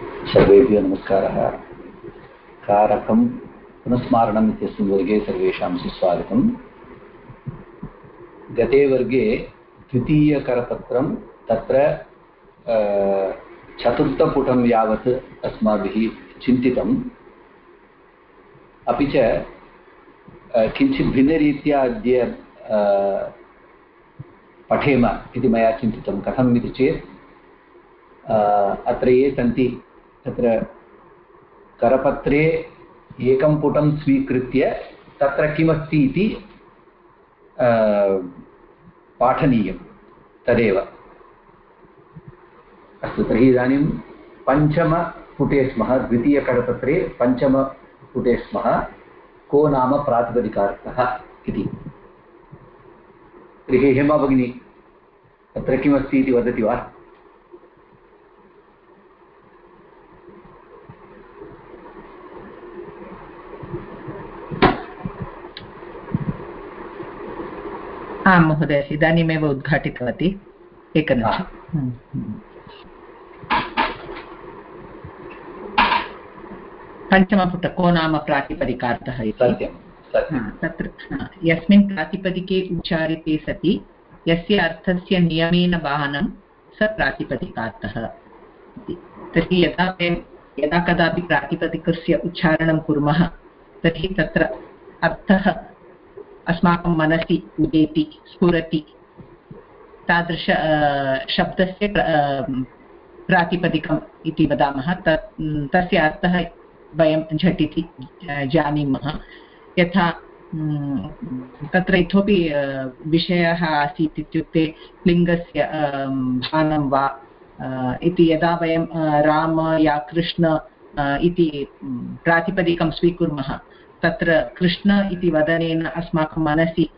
सर्वेभ्यो नमस्कारः। कारकं पुनस्मारणम् इत्यस्मिन् वर्गे सर्वेषां सुस्वागतम्। गते वर्गे द्वितीयकरपत्रं तत्र चतुर्थपुटं यावत् अस्माभिः चिन्तितम्। अपि च किञ्चित् भिन्नरीत्या अद्य पठेम इति मया चिन्तितं। कथम् इति चेत् अत्र ये सन्ति तत्र करपत्रे एकं पुटं स्वीकृत्य तत्र किमस्ति इति पाठनीयं तदेव। अस्तु, तर्हि इदानीं पञ्चमपुटे स्मः द्वितीयकरपत्रे पञ्चमपुटे स्मः, को नाम प्रातिपदिकार्थः इति। तर्हि हेमा भगिनी अत्र किमस्ति इति वदति वा? आं महोदय इदानीमेव उद्घाटितवती. एकनिमिषम् हम्म, हम्म। पञ्चमपुट को नाम प्रातिपदिकार्थः इति? तत्र यस्मिन् प्रातिपदिके उच्चारिते सति यस्य अर्थस्य नियमेन वाहनं स प्रातिपदिकार्थः तर्हि यदा वयं यदा कदापि प्रातिपदिकस्य उच्चारणं कुर्मः तर्हि तत्र अर्थः अस्माकं मनसि उदेति, स्फुरति। तादृश शब्दस्य प्रातिपदिकम् इति वदामः। तत् तस्य अर्थः वयं झटिति जानीमः। यथा तत्र इतोपि विषयः आसीत् इत्युक्ते लिङ्गस्य भानं वा इति यदा वयं राम या कृष्ण इति प्रातिपदिकं स्वीकुर्मः तत्र कृष्ण इति वदनेन अस्माकं मनसि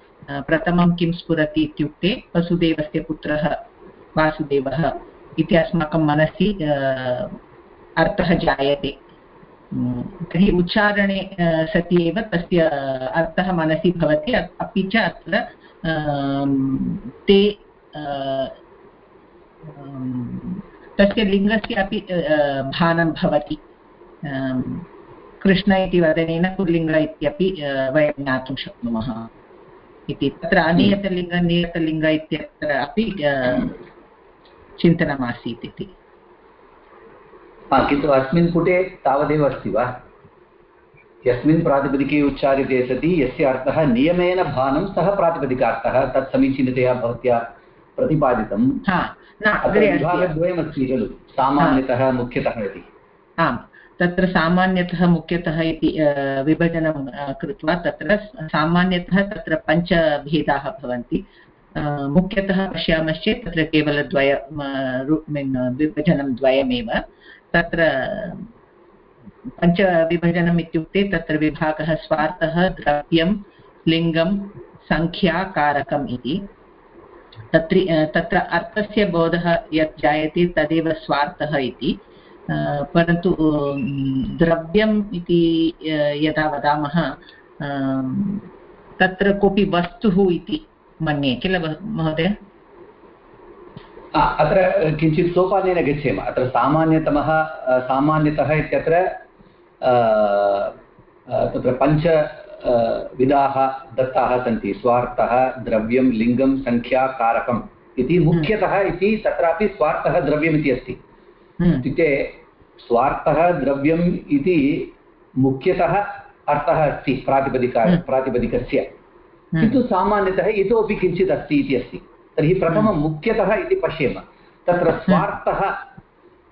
प्रथमं किं स्फुरति इत्युक्ते वसुदेवस्य पुत्रः, वासुदेवः इति अस्माकं मनसि अर्थः जायते। तर्हि उच्चारणे सति एव तस्य अर्थः मनसि भवति अपि च अत्र ते तस्य लिङ्गस्य अपि भानं भवति। कृष्ण इति वदनेन पुल्लिङ्ग इत्यपि वयं ज्ञातुं शक्नुमः इति। तत्र अनियतलिङ्ग नियतलिङ्ग इत्यत्र अपि चिन्तनमासीत् इति। किन्तु अस्मिन् पुटे तावदेव अस्ति वा? यस्मिन् प्रातिपदिके उच्चार्यते सति यस्य अर्थः नियमेन भानं सः प्रातिपदिकार्थः तत् समीचीनतया भवत्या प्रतिपादितं। विभागद्वयमस्ति खलु सामान्यतः मुख्यतः इति। आम्। तत्र सामान्यतः मुख्यतः इति विभजनं कृत्वा तत्र सामान्यतः तत्र पञ्चभेदाः भवन्ति. मुख्यतः पश्यामश्चेत् तत्र केवलद्वय विभजनं द्वयमेव. तत्र पञ्चविभजनम् इत्युक्ते तत्र विभागः स्वार्थः, द्रव्यं, लिङ्गं, सङ्ख्या, कारकम् इति. तत्र तत्र अर्थस्य बोधः यत् जायते तदेव स्वार्थः इति. परन्तु द्रव्यम् इति यदा वदामः तत्र कोऽपि वस्तुः इति मन्ये, किल महोदय अत्र किञ्चित् सोपानेन गच्छेम अत्र सामान्यतमः सामान्यतः इत्यत्र तत्र पञ्च विधाः दत्ताः सन्ति स्वार्थः, द्रव्यं, लिङ्गं, सङ्ख्या, कारकम् इति। मुख्यतः इति तत्रापि स्वार्थः द्रव्यम् इति अस्ति। इत्युक्ते स्वार्थः द्रव्यम् इति मुख्यतः अर्थः अस्ति प्रातिपदिका हम्म। प्रातिपदिकस्य। किन्तु सामान्यतः इतोपि किञ्चित् अस्ति इति अस्ति। तर्हि प्रथमं हम्म। मुख्यतः इति पश्येम। तत्र हम्म। स्वार्थः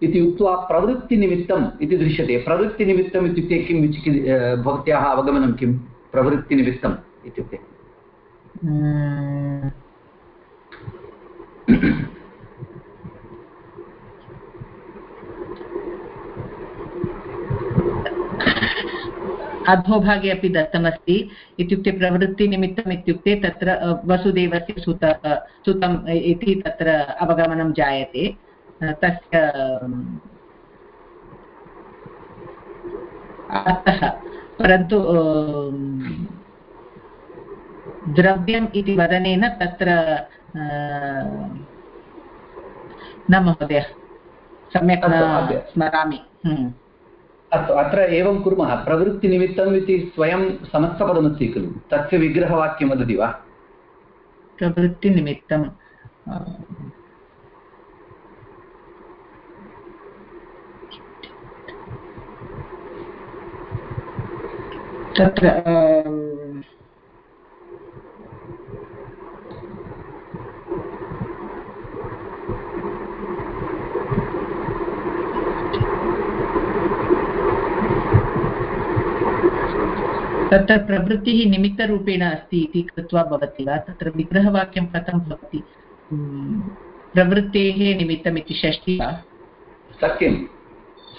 इति उक्त्वा प्रवृत्तिनिमित्तम् इति दृश्यते। प्रवृत्तिनिमित्तम् इत्युक्ते किं भवत्याः अवगमनं किं? प्रवृत्तिनिमित्तम् इत्युक्ते। अधोभागे अपि दत्तमस्ति इत्युक्ते प्रवृत्तिनिमित्तम् इत्युक्ते तत्र वसुदेवस्य सुत सुतम् इति तत्र अवगमनं जायते। तस्य अर्थः। परन्तु द्रव्यम् इति वदनेन तत्र न महोदय सम्यक् स्मरामि। हम्म। अस्तु, अत्र एवं कुर्मः। प्रवृत्तिनिमित्तम् इति स्वयं समस्तपदमस्ति खलु तस्य विग्रहवाक्यं वदति वा? प्रवृत्तिनिमित्तं तत्र तत्र प्रवृत्तिः निमित्तरूपेण अस्ति इति कृत्वा भवति वा तत्र विग्रहवाक्यं कथं भवति प्रवृत्तेः निमित्तम् षष्ठी वा सत्यं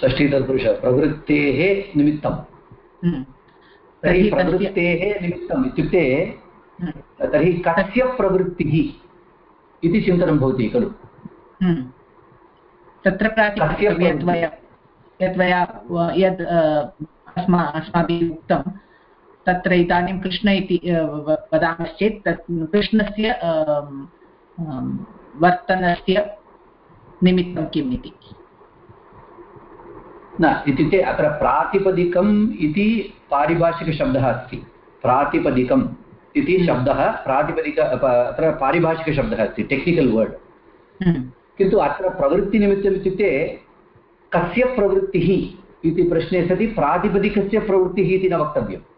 षष्ठी तत्पुरुष प्रवृत्तेः निमित्तं। तर्हि प्रवृत्तेः निमित्तम् इत्युक्ते। तर्हि कस्य प्रवृत्तिः इति चिन्तनं भवति खलु। तत्र प्रातिपदिकं यद्वया यद् अस्मा अस्माभिः उक्तं तत्र इदानीं कृष्ण इति वदामश्चेत् तत् कृष्णस्य वर्तनस्य निमित्तं किम् इति न इत्युक्ते अत्र प्रातिपदिकम् इति पारिभाषिकशब्दः अस्ति प्रातिपदिकम् इति हम्म। शब्दः प्रातिपदिक अत्र पारिभाषिकशब्दः अस्ति टेक्निकल् वर्ड् हम्म। किन्तु अत्र प्रवृत्तिनिमित्तम् इत्युक्ते कस्य प्रवृत्तिः इति प्रश्ने सति प्रातिपदिकस्य प्रवृत्तिः इति न वक्तव्यम्।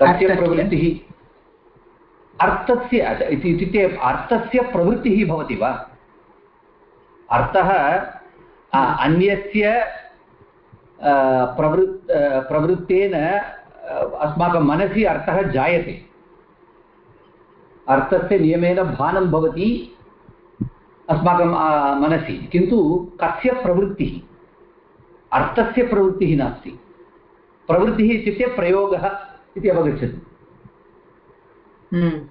कस्य प्रवृत्तिः? अर्थस्य इत्युक्ते अर्थस्य प्रवृत्तिः भवति वा? अर्थः अन्यस्य प्रवृ प्रवृत्तेन अस्माकं मनसि अर्थः जायते। अर्थस्य नियमेन भानं भवति अस्माकं मनसि। किन्तु कस्य प्रवृत्तिः? अर्थस्य प्रवृत्तिः नास्ति। प्रवृत्तिः इत्युक्ते प्रयोगः इति अवगच्छति। हम्म।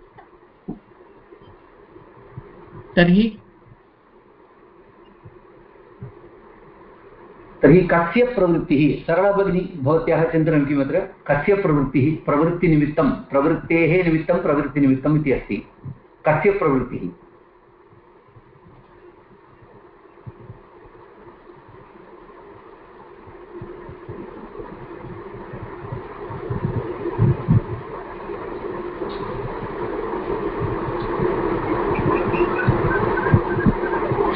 तर्हि? तर्हि कस्य प्रवृत्तिः? सरला भगिनी भवत्याः चिन्तनं किमत्र कस्य प्रवृत्तिः? प्रवृत्तिनिमित्तं प्रवृत्तेः निमित्तं प्रवृत्तिनिमित्तम् इति अस्ति। कस्य प्रवृत्तिः?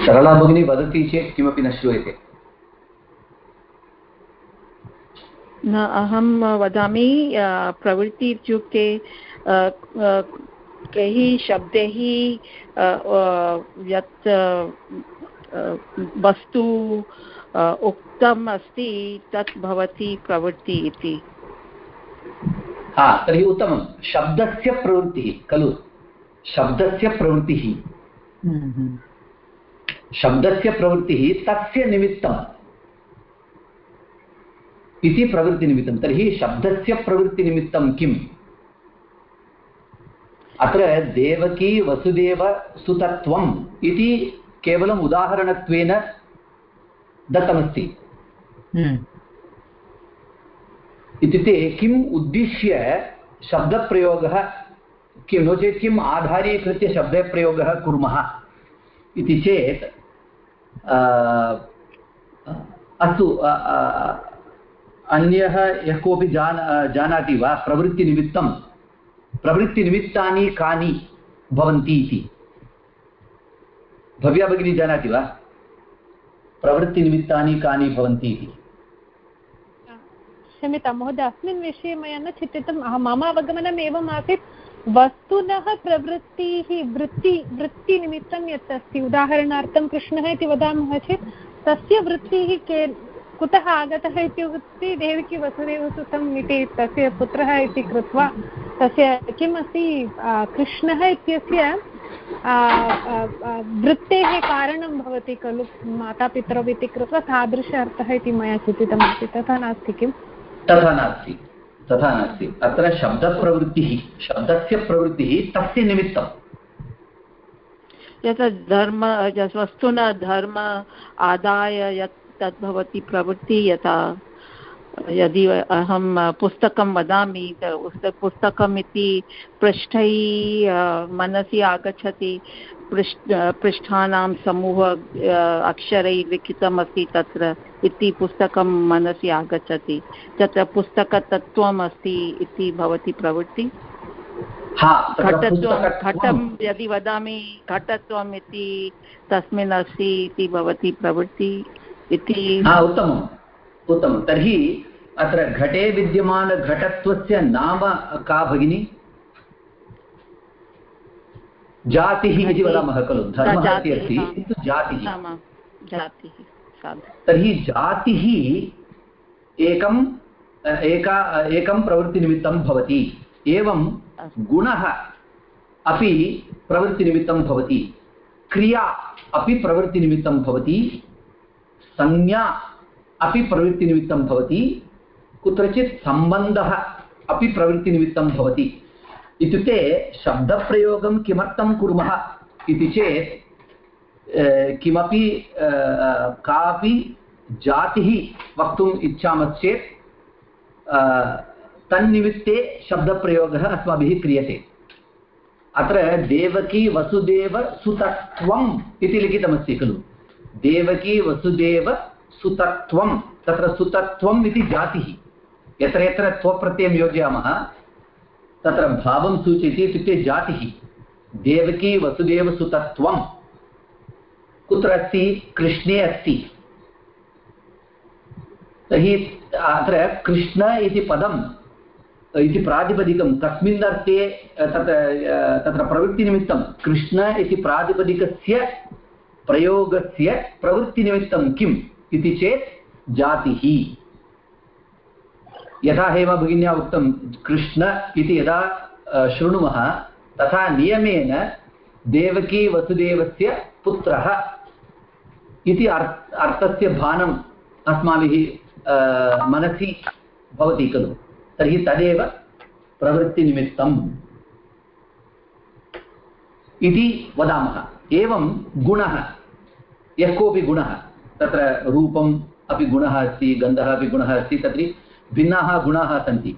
सरला भगिनी वदति चेत् किमपि न श्रूयते। न अहं वदामि प्रवृत्ति इत्युक्ते कैः शब्दैः यत् वस्तु उक्तम् अस्ति तत् भवति प्रवृत्ति इति। हा तर्हि उत्तमं। शब्दस्य प्रवृत्तिः खलु? शब्दस्य प्रवृत्तिः। हम्म, हम्म। शब्दस्य प्रवृत्तिः तस्य निमित्तम् इति प्रवृत्तिनिमित्तं। तर्हि शब्दस्य प्रवृत्तिनिमित्तं किम्? अत्र देवकी वसुदेवसुतत्वम् इति केवलम् उदाहरणत्वेन दत्तमस्ति। हम्म। इत्युक्ते किम् उद्दिश्य शब्दप्रयोगः किं नो चेत् किम् आधारीकृत्य शब्दप्रयोगः कुर्मः इति चेत् अस्तु अन्यः यः कोऽपि जान जानाति वा? प्रवृत्तिनिमित्तं, प्रवृत्तिनिमित्तानि कानि भवन्ति इति? भव्या भगिनी जानाति वा? प्रवृत्तिनिमित्तानि कानि भवन्ति इति? क्षम्यतां, महोदय, अस्मिन् विषये मया न चिन्तितं मम अवगमनम् एवम् आसीत्। वस्तुनः प्रवृत्तिः, वृत्ति, वृत्तिनिमित्तं यत् अस्ति उदाहरणार्थं कृष्णः इति वदामः चेत्, तस्य वृत्तिः के, कुतः आगतः इत्युक्ते देवकी वसुदेवसुतम् इति तस्य पुत्रः इति कृत्वा, तस्य किम् अस्ति कृष्णः इत्यस्य वृत्तेः कारणं भवति खलु, मातापितरौ इति कृत्वा तादृश अर्थः इति मया चिन्तितमस्ति। तथा नास्ति किम्? तथा नास्ति। तथा नास्ति। अत्र शब्दप्रवृत्तिः, शब्दस्य प्रवृत्तिः तस्य निमित्तं यत् धर्म वस्तुना धर्म, आदाय यत् तद् भवति प्रवृत्तिः यथा। यदि अहं पुस्तकं वदामि पुस्तकम् इति पृष्ठैः मनसि आगच्छति। पृष्ठ, पृष्ठानां समूह अक्षरैः लिखितमस्ति तत्र। इति पुस्तकं मनसि आगच्छति। तत्र पुस्तकतत्त्वम् अस्ति इति भवति प्रवृत्ति। घटत्वं घटं यदि वदामि घटत्वम् इति तस्मिन् अस्ति इति भवति प्रवृत्ति इति। उत्तमम्। उत्तमं तर्हि अत्र घटे विद्यमानघटत्वस्य नाम का भगिनी? जातिः इति वदामः खलु। धर्मः इति अस्ति। किन्तु जातिः। तर्हि जातिः एकम् एका एकं प्रवृत्तिनिमित्तं भवति। एवं गुणः अपि प्रवृत्तिनिमित्तं भवति। क्रिया अपि प्रवृत्तिनिमित्तं भवति। संज्ञा अपि प्रवृत्तिनिमित्तं भवति। कुत्रचित् सम्बन्धः अपि प्रवृत्तिनिमित्तं भवति। इत्युक्ते शब्दप्रयोगं किमर्थं कुर्मः इति चेत् किमपि कापि जातिः वक्तुम् इच्छामश्चेत् तन्निमित्ते शब्दप्रयोगः अस्माभिः क्रियते। अत्र देवकी वसुदेवसुतत्वम् इति लिखितमस्ति खलु। देवकी वसुदेव सुतत्वं तत्र सुतत्वम् इति जातिः। यत्र यत्र त्वप्रत्ययं योजयामः, तत्र भावं सूचयति इत्युक्ते जातिः। देवकी वसुदेवसुतत्वं कुत्र अस्ति कृष्णे अस्ति। तर्हि अत्र कृष्ण इति पदम्, इति प्रातिपदिकं कस्मिन् अर्थे तत्र तत्र प्रवृत्तिनिमित्तं, कृष्ण इति प्रातिपदिकस्य प्रयोगस्य प्रवृत्तिनिमित्तं किम् इति चेत् जातिः। यथा हेम भगिन्या उक्तं, कृष्ण इति यदा शृणुमः, तथा नियमेन देवकी वसुदेवस्य पुत्रः इति अर् अर्थस्य भानम् अस्माभिः मनसि भवति खलु। तर्हि तदेव प्रवृत्तिनिमित्तम्। इति वदामः। एवं गुणः, यः कोऽपि गुणः, तत्र रूपम् अपि गुणः अस्ति, गन्धः अपि गुणः अस्ति, तर्हि भिन्नाः गुणाः सन्ति।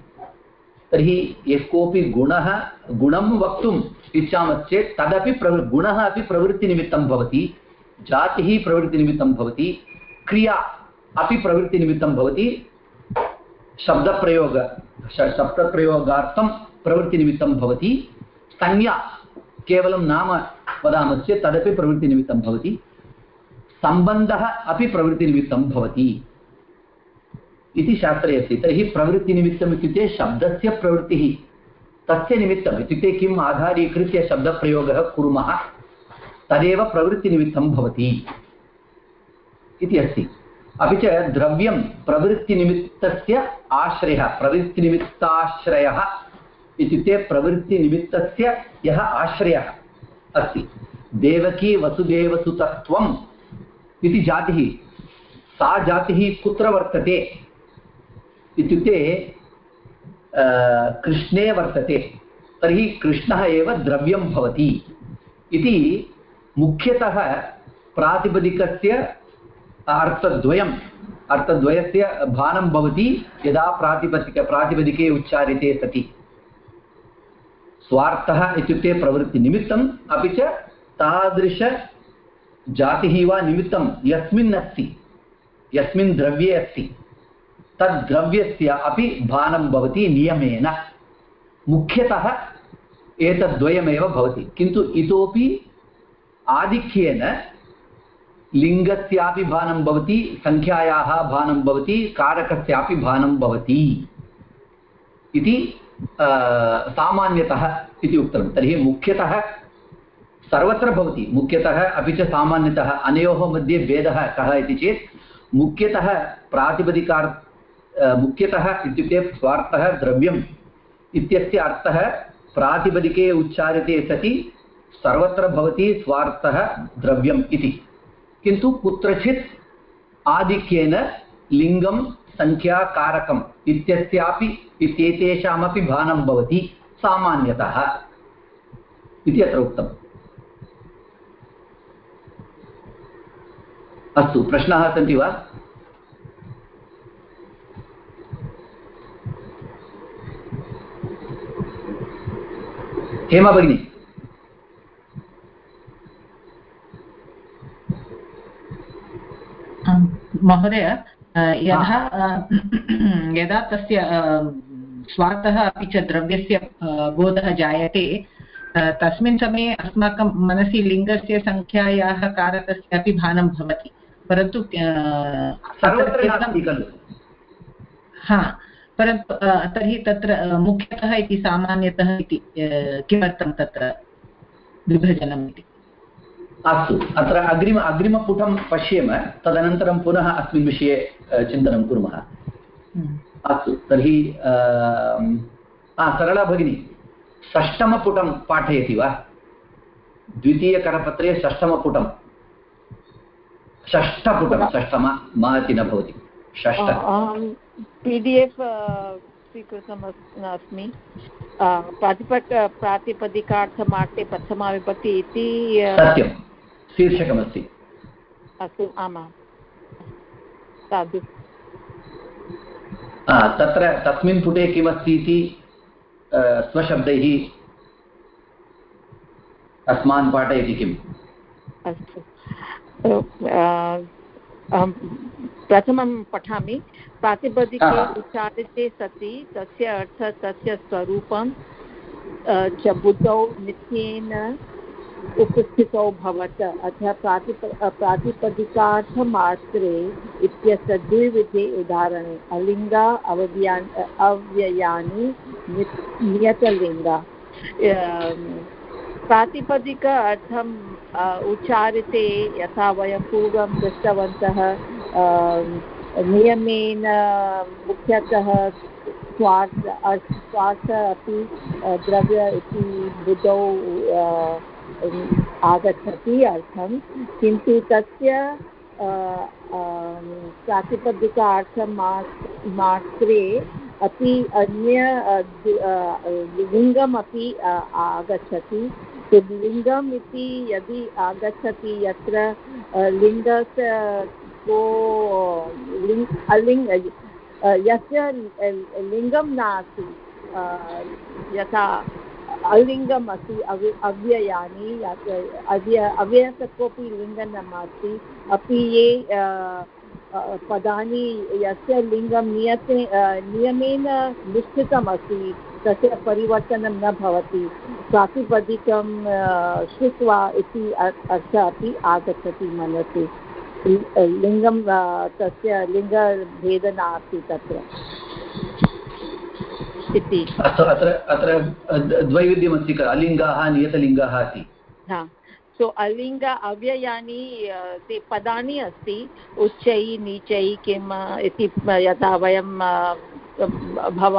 तर्हि यः कोऽपि गुणः, गुणं वक्तुम् इच्छामश्चेत् तदपि प्रवृ, गुणः अपि प्रवृत्तिनिमित्तं भवति। जातिः प्रवृत्तिनिमित्तं भवति, क्रिया अपि प्रवृत्तिनिमित्तं भवति, शब्दप्रयोग शब्दप्रयोगार्थं प्रवृत्तिनिमित्तं भवति, संज्ञा केवलं नाम वदामश्चेत् तदपि प्रवृत्तिनिमित्तं भवति, सम्बन्धः अपि प्रवृत्तिनिमित्तं भवति इति शास्त्रे अस्ति। तर्हि प्रवृत्तिनिमित्तम् इत्युक्ते शब्दस्य प्रवृत्तिः, तस्य निमित्तम् इत्युक्ते किम् आधारीकृत्य शब्दप्रयोगः कुर्मः? तदेव प्रवृत्तिनिमित्तं भवति इति अस्ति। अपि च द्रव्यं प्रवृत्तिनिमित्तस्य आश्रयः, प्रवृत्तिनिमित्ताश्रयः इत्युक्ते प्रवृत्तिनिमित्तस्य यः आश्रयः अस्ति। देवकी वसुदेवसुतत्वं इति जातिः, सा जातिः कुत्र वर्तते इत्युक्ते कृष्णे वर्तते, तर्हि कृष्णः एव द्रव्यं भवति इति मुख्यतः प्रातिपदिकस्य अर्थद्वयम् अर्थद्वयस्य भानं भवति, यदा प्रातिपदिक, प्रातिपदिके उच्चार्यते सति। स्वार्थः इत्युक्ते प्रवृत्तिनिमित्तम्, अपि च तादृश जातिः वा निमित्तं यस्मिन् अस्ति यस्मिन् द्रव्ये अस्ति, तद्द्रव्यस्य अपि भानं भवति नियमेन। मुख्यतः एतद्वयमेव भवति, किन्तु इतोपि आधिक्येन लिङ्गस्यापि भानं भवति, सङ्ख्यायाः भानं भवति, कारकस्यापि भानं भवति इति सामान्यतः इति उक्तं। तर्हि मुख्यतः सर्वत्र भवति। मुख्यतः अपि च सामान्यतः अनयोः मध्ये भेदः कः इति चेत्, मुख्यतः प्रातिपदिकार् मुख्यतः इत्युक्ते स्वार्थः द्रव्यम् इत्यस्य अर्थः प्रातिपदिके उच्चार्यते सति सर्वत्र भवति स्वार्थः द्रव्यम् इति। किन्तु कुत्रचित् आधिक्येन लिङ्गं सङ्ख्याकारकम् इत्यस्यापि इत्येतेषामपि भानं भवति सामान्यतः। इति अत्र उक्तम्। अस्तु, प्रश्नाः सन्ति वा? हेमा भगिनी। महोदय यदा यदा तस्य स्वार्थः अपि च द्रव्यस्य बोधः जायते तस्मिन् समये अस्माकं मनसि लिङ्गस्य सङ्ख्यायाः कारकस्य अपि भानं भवति परन्तु हा परन्तु तर्हि तत्र मुख्यतः इति सामान्यतः इति किमर्थं तत्र विभजनम् इति? अस्तु। अत्र अग्रिम अग्रिमपुटं पश्येम तदनन्तरं पुनः अस्मिन् विषये चिन्तनं कुर्मः। हम्म। अस्तु तर्हि सरला भगिनी षष्टमपुटं पाठयति वा? द्वितीयकरपत्रे षष्टमपुटं। षष्ठपुटं षष्टम महति न भवति। षष्ठ पि डि एफ् स्वीकृतम् अस्मि। प्रातिपक प्रातिपदिकार्थमार्थे प्रथमा विभक्ति इति सत्यं शीर्षकमस्ति। अस्तु आमां। साधु। तत्र तस्मिन् पुटे किमस्ति इति स्वशब्दैः अस्मान् पाठयति किम्? अस्तु। प्रथमं पठामि। प्रातिपदिके उच्चारिते सति तस्य अर्थः तस्य स्वरूपं च बुद्धौ नित्येन उपस्थितौ भवत अतः प्रातिप प्रातिपदिकार्थमात्रे इत्यस्य द्विविधे उदाहरणे अलिङ्गा अवव्या अव्ययानि नियतलिङ्गा। प्रातिपदिक अर्थम् उच्चारिते यथा वयं पूर्वं दृष्टवन्तः नियमेन मुख्यतः स्वार्थ स्वार्थ अपि द्रव्य इति बुद्धौ आगच्छति अर्थं। किन्तु तस्य प्रातिपदिकार्थं मात्रे अपि अन्य लिङ्गमपि आगच्छति। लिङ्गम् इति यदि आगच्छति यत्र लिङ्गस्य को लिङ्ग् अलिङ्ग यस्य लिङ्गं नास्ति यथा अलिङ्गम् अस्ति अव्य, अव्ययानि अव्य अव्ययस्य कोऽपि लिङ्गं नास्ति अपि ये पदानि यस्य लिङ्गं नियते नियमेन निश्चितमस्ति, तस्य परिवर्तनं न भवति। प्रातिपदिकं श्रुत्वा इति अर्थः अपि आगच्छति मनसि। लिङ्गं तस्य लिङ्गभेदः नास्ति तत्र। इति अत्र अत्र द्वैविध्यमस्ति खलु। अलिङ्गाः नियतलिङ्गाः सो अलिङ्ग अव्ययानि ते पदानि अस्ति। उच्चैः नीचैः किम् इति यथा वयं भव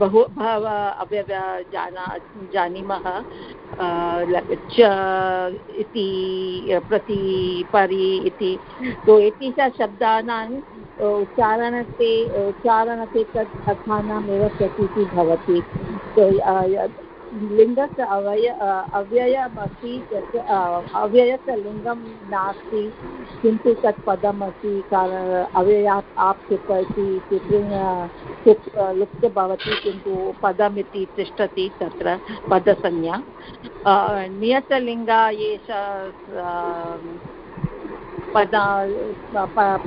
बहु बहव अव्यव जाना जानीमः। च इति प्रति परि इति। तो एतेषां शब्दानाम् उच्चारणते उच्चारणते तत् अर्थानाम् एव प्रतीतिः भवति। लिङ्गस्य अवय अव्ययमस्ति तस्य अव्ययस्य लिङ्गं नास्ति, किन्तु तत् पदमस्ति कारण अव्ययात् आप् सुप इति लुप्त भवति, किन्तु पदमिति तिष्ठति तत्र, पदसंज्ञा। नियतलिङ्गा एषा पदा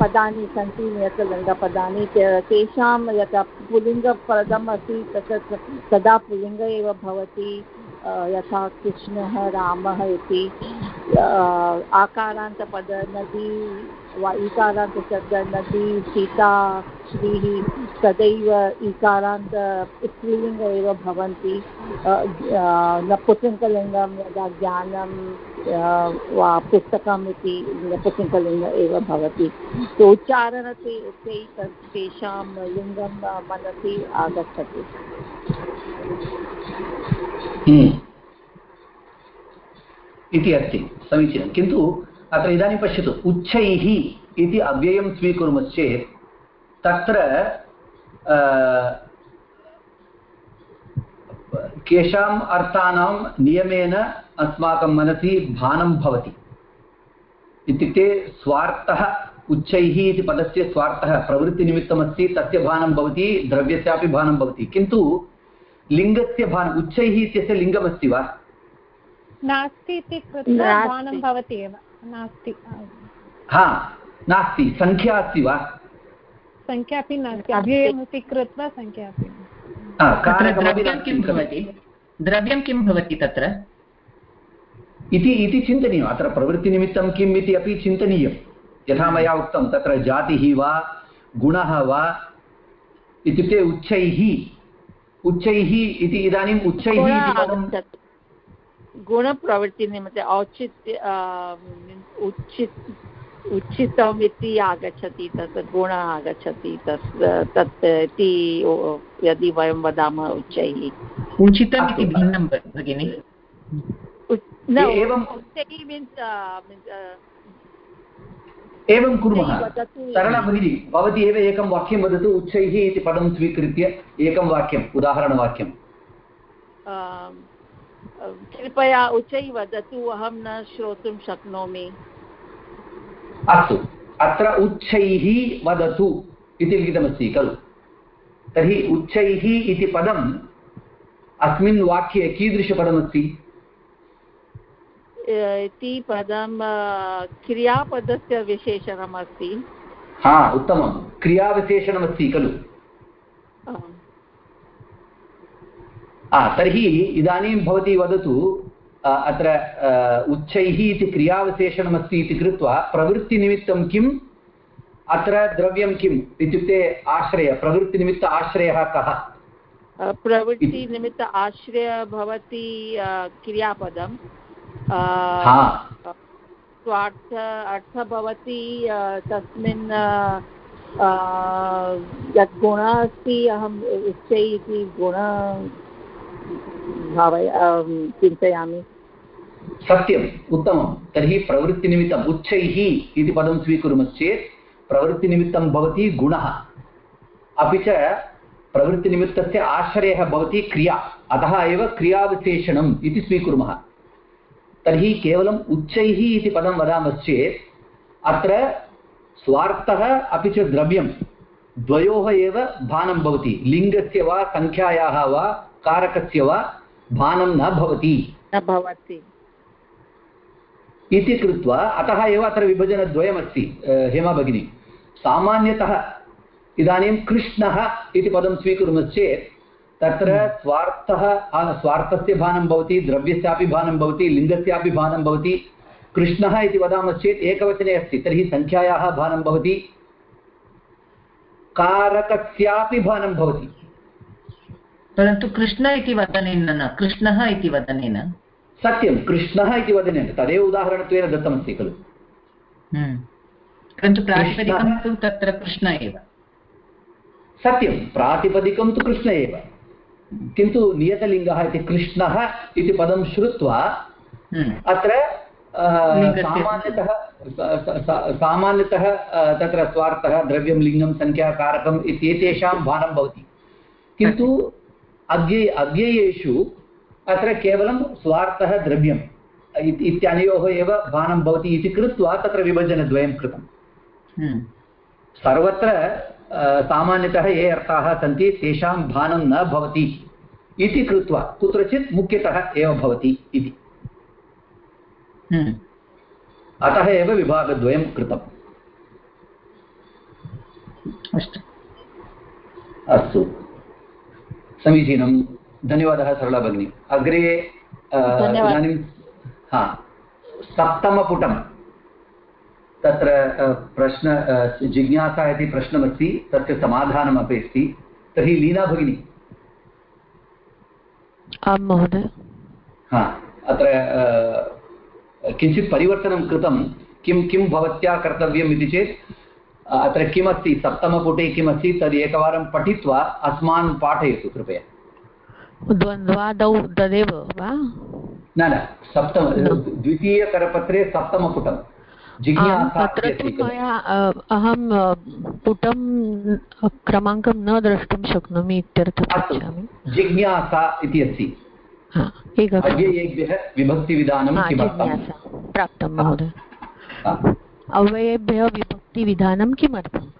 पदानि सन्ति नियतलिङ्गपदानि तेषां यथा पुलिङ्गपदम् अस्ति तत् तदा पुलिङ्ग एव भवति यथा कृष्णः, रामः इति आकारान्तपद, नदी इकारान्तशब्द नदी सीता श्रीः तदैव इकारान्त स्त्रीलिङ्ग एव भवन्ति नपुंसकलिङ्गं यदा ज्ञानं वा पुस्तकम् इति नपुंसकलिङ्ग एव भवति। तो उच्चारणते ते तेषां लिङ्गं मनसि आगच्छति। हम्म। इति अस्ति समीचीनं। किन्तु अत्र इदानीं पश्यतु उच्चैः इति अव्ययं स्वीकुर्मश्चेत् तत्र केषाम् अर्थानां नियमेन अस्माकं मनसि भानं भवति। इत्युक्ते स्वार्थः उच्चैः इति पदस्य स्वार्थः प्रवृत्तिनिमित्तमस्ति तस्य भानं भवति द्रव्यस्यापि भानं भवति। किन्तु लिङ्गस्य भानम् उच्चैः इत्यस्य लिङ्गमस्ति वा? नास्ति इति कृत्वा भानं भवति एव। नास्ति। हा नास्ति सङ्ख्या अस्ति वा? सङ्ख्या अपि नास्ति अभ्ययमपि कृत्वा सङ्ख्या अपि किं भवति? द्रव्यं किं भवति तत्र? इति इति चिन्तनीयम् अत्र प्रवृत्तिनिमित्तं किम् इति अपि चिन्तनीयं यथा मया उक्तं तत्र जातिः वा गुणः वा इत्युक्ते उच्चैः। उच्चैः इति इदानीम् उच्चैः गुणप्रवृत्तिनिमित्ते औचित्य उचित उचितम् इति आगच्छति तत् गुणः आगच्छति तस् तत् इति यदि वयं वदामः उच्चैः। उचितम् इति भिन्नं भगिनि। एवं एवं कुर्मः। सरला भगिनी भवती एव एकं वाक्यं वदतु उच्चैः इति पदं स्वीकृत्य एकं वाक्यम् उदाहरणवाक्यं कृपया उच्चैः वदतु अहं न श्रोतुं शक्नोमि। अस्तु। अत्र उच्चैः वदतु इति लिखितमस्ति खलु। तर्हि उच्चैः इति पदम् अस्मिन् वाक्ये कीदृशपदमस्ति? इति पदं क्रियापदस्य विशेषणम् अस्ति हा उत्तमं। क्रियाविशेषणमस्ति खलु। तर्हि इदानीं भवती वदतु अत्र उच्चैः इति क्रियाविशेषणमस्ति इति कृत्वा प्रवृत्तिनिमित्तं किम्? अत्र द्रव्यं किम्? इत्युक्ते आश्रय प्रवृत्तिनिमित्त आश्रयः कः? प्रवृत्तिनिमित्त आश्रय भवति क्रियापदं. स्वार्थ अर्थः भवति तस्मिन् यत् गुणः अस्ति अहम् उच्चै इति गुण भावय चिन्तयामि। सत्यम् उत्तमं तर्हि प्रवृत्तिनिमित्तम् उच्चैः इति पदं स्वीकुर्मश्चेत् प्रवृत्तिनिमित्तं भवति गुणः। अपि च प्रवृत्तिनिमित्तस्य आश्रयः भवति क्रिया। अतः एव क्रियाविशेषणम् इति स्वीकुर्मः। तर्हि केवलम् उच्चैः इति पदं वदामश्चेत् अत्र स्वार्थः अपि च द्रव्यं। द्वयोः एव भानं भवति। लिङ्गस्य वा, सङ्ख्यायाः वा, कारकस्य वा भानं न भवति। न भवति। इति कृत्वा अतः एव अत्र विभजनद्वयमस्ति हेमा भगिनी। सामान्यतः इदानीं कृष्णः इति पदं स्वीकुर्मश्चेत् तत्र स्वार्थः स्वार्थस्य भानं भवति द्रव्यस्यापि भानं भवति लिङ्गस्यापि भानं भवति। कृष्णः इति वदामश्चेत् एकवचने अस्ति तर्हि सङ्ख्यायाः भानं भवति। कारकस्यापि भानं भवति। परन्तु कृष्ण इति वदनेन न कृष्णः इति वदनेन। सत्यं कृष्णः इति वदनेन तदेव उदाहरणत्वेन दत्तमस्ति खलु। हम्म। परन्तु प्रातिपदिकं तु तत्र कृष्ण एव। सत्यं प्रातिपदिकं तु कृष्ण एव। किन्तु नियतलिङ्गः इति कृष्णः इति पदं श्रुत्वा हम्म। अत्र सामान्यतः सामान्यतः तत्र स्वार्थः द्रव्यं लिङ्गं सङ्ख्याकारकम् इत्येतेषां भानं भवति। किन्तु अद्य अव्ययेषु अत्र केवलं स्वार्थः द्रव्यम् इत्यनयोः एव भानं भवति इति कृत्वा तत्र विभजनद्वयं कृतं। हम्म। सर्वत्र सामान्यतः ये अर्थाः सन्ति तेषां भानं न भवति इति कृत्वा कुत्रचित् मुख्यतः एव भवति इति। हम्म। अतः एव विभागद्वयं कृतम्। अस्तु। अस्तु। समीचीनं धन्यवादः सरला भगिनी। अग्रे इदानीं हा। सप्तमपुटं तत्र प्रश्न जिज्ञासा इति प्रश्नमस्ति। तस्य समाधानमपि अस्ति। तर्हि लीना भगिनी। आं महोदय। हा। अत्र किञ्चित् परिवर्तनं कृतं। किं किं भवत्या कर्तव्यम् इति चेत् अत्र किमस्ति? सप्तमपुटे किमस्ति? तद् एकवारं पठित्वा अस्मान् पाठयतु कृपया। द्वन्द्वादौ तदेव वा? न न सप्तम द्वितीयकरपत्रे सप्तमपुटं। तत्र तु मया अहं पुटं क्रमाङ्कं न द्रष्टुं शक्नोमि इत्यर्थं पृच्छामि। जिज्ञासा इति अस्ति। विभक्तिविधानं प्राप्तं महोदय। अव्ययेभ्यः विभक्तिविधानं किमर्थं?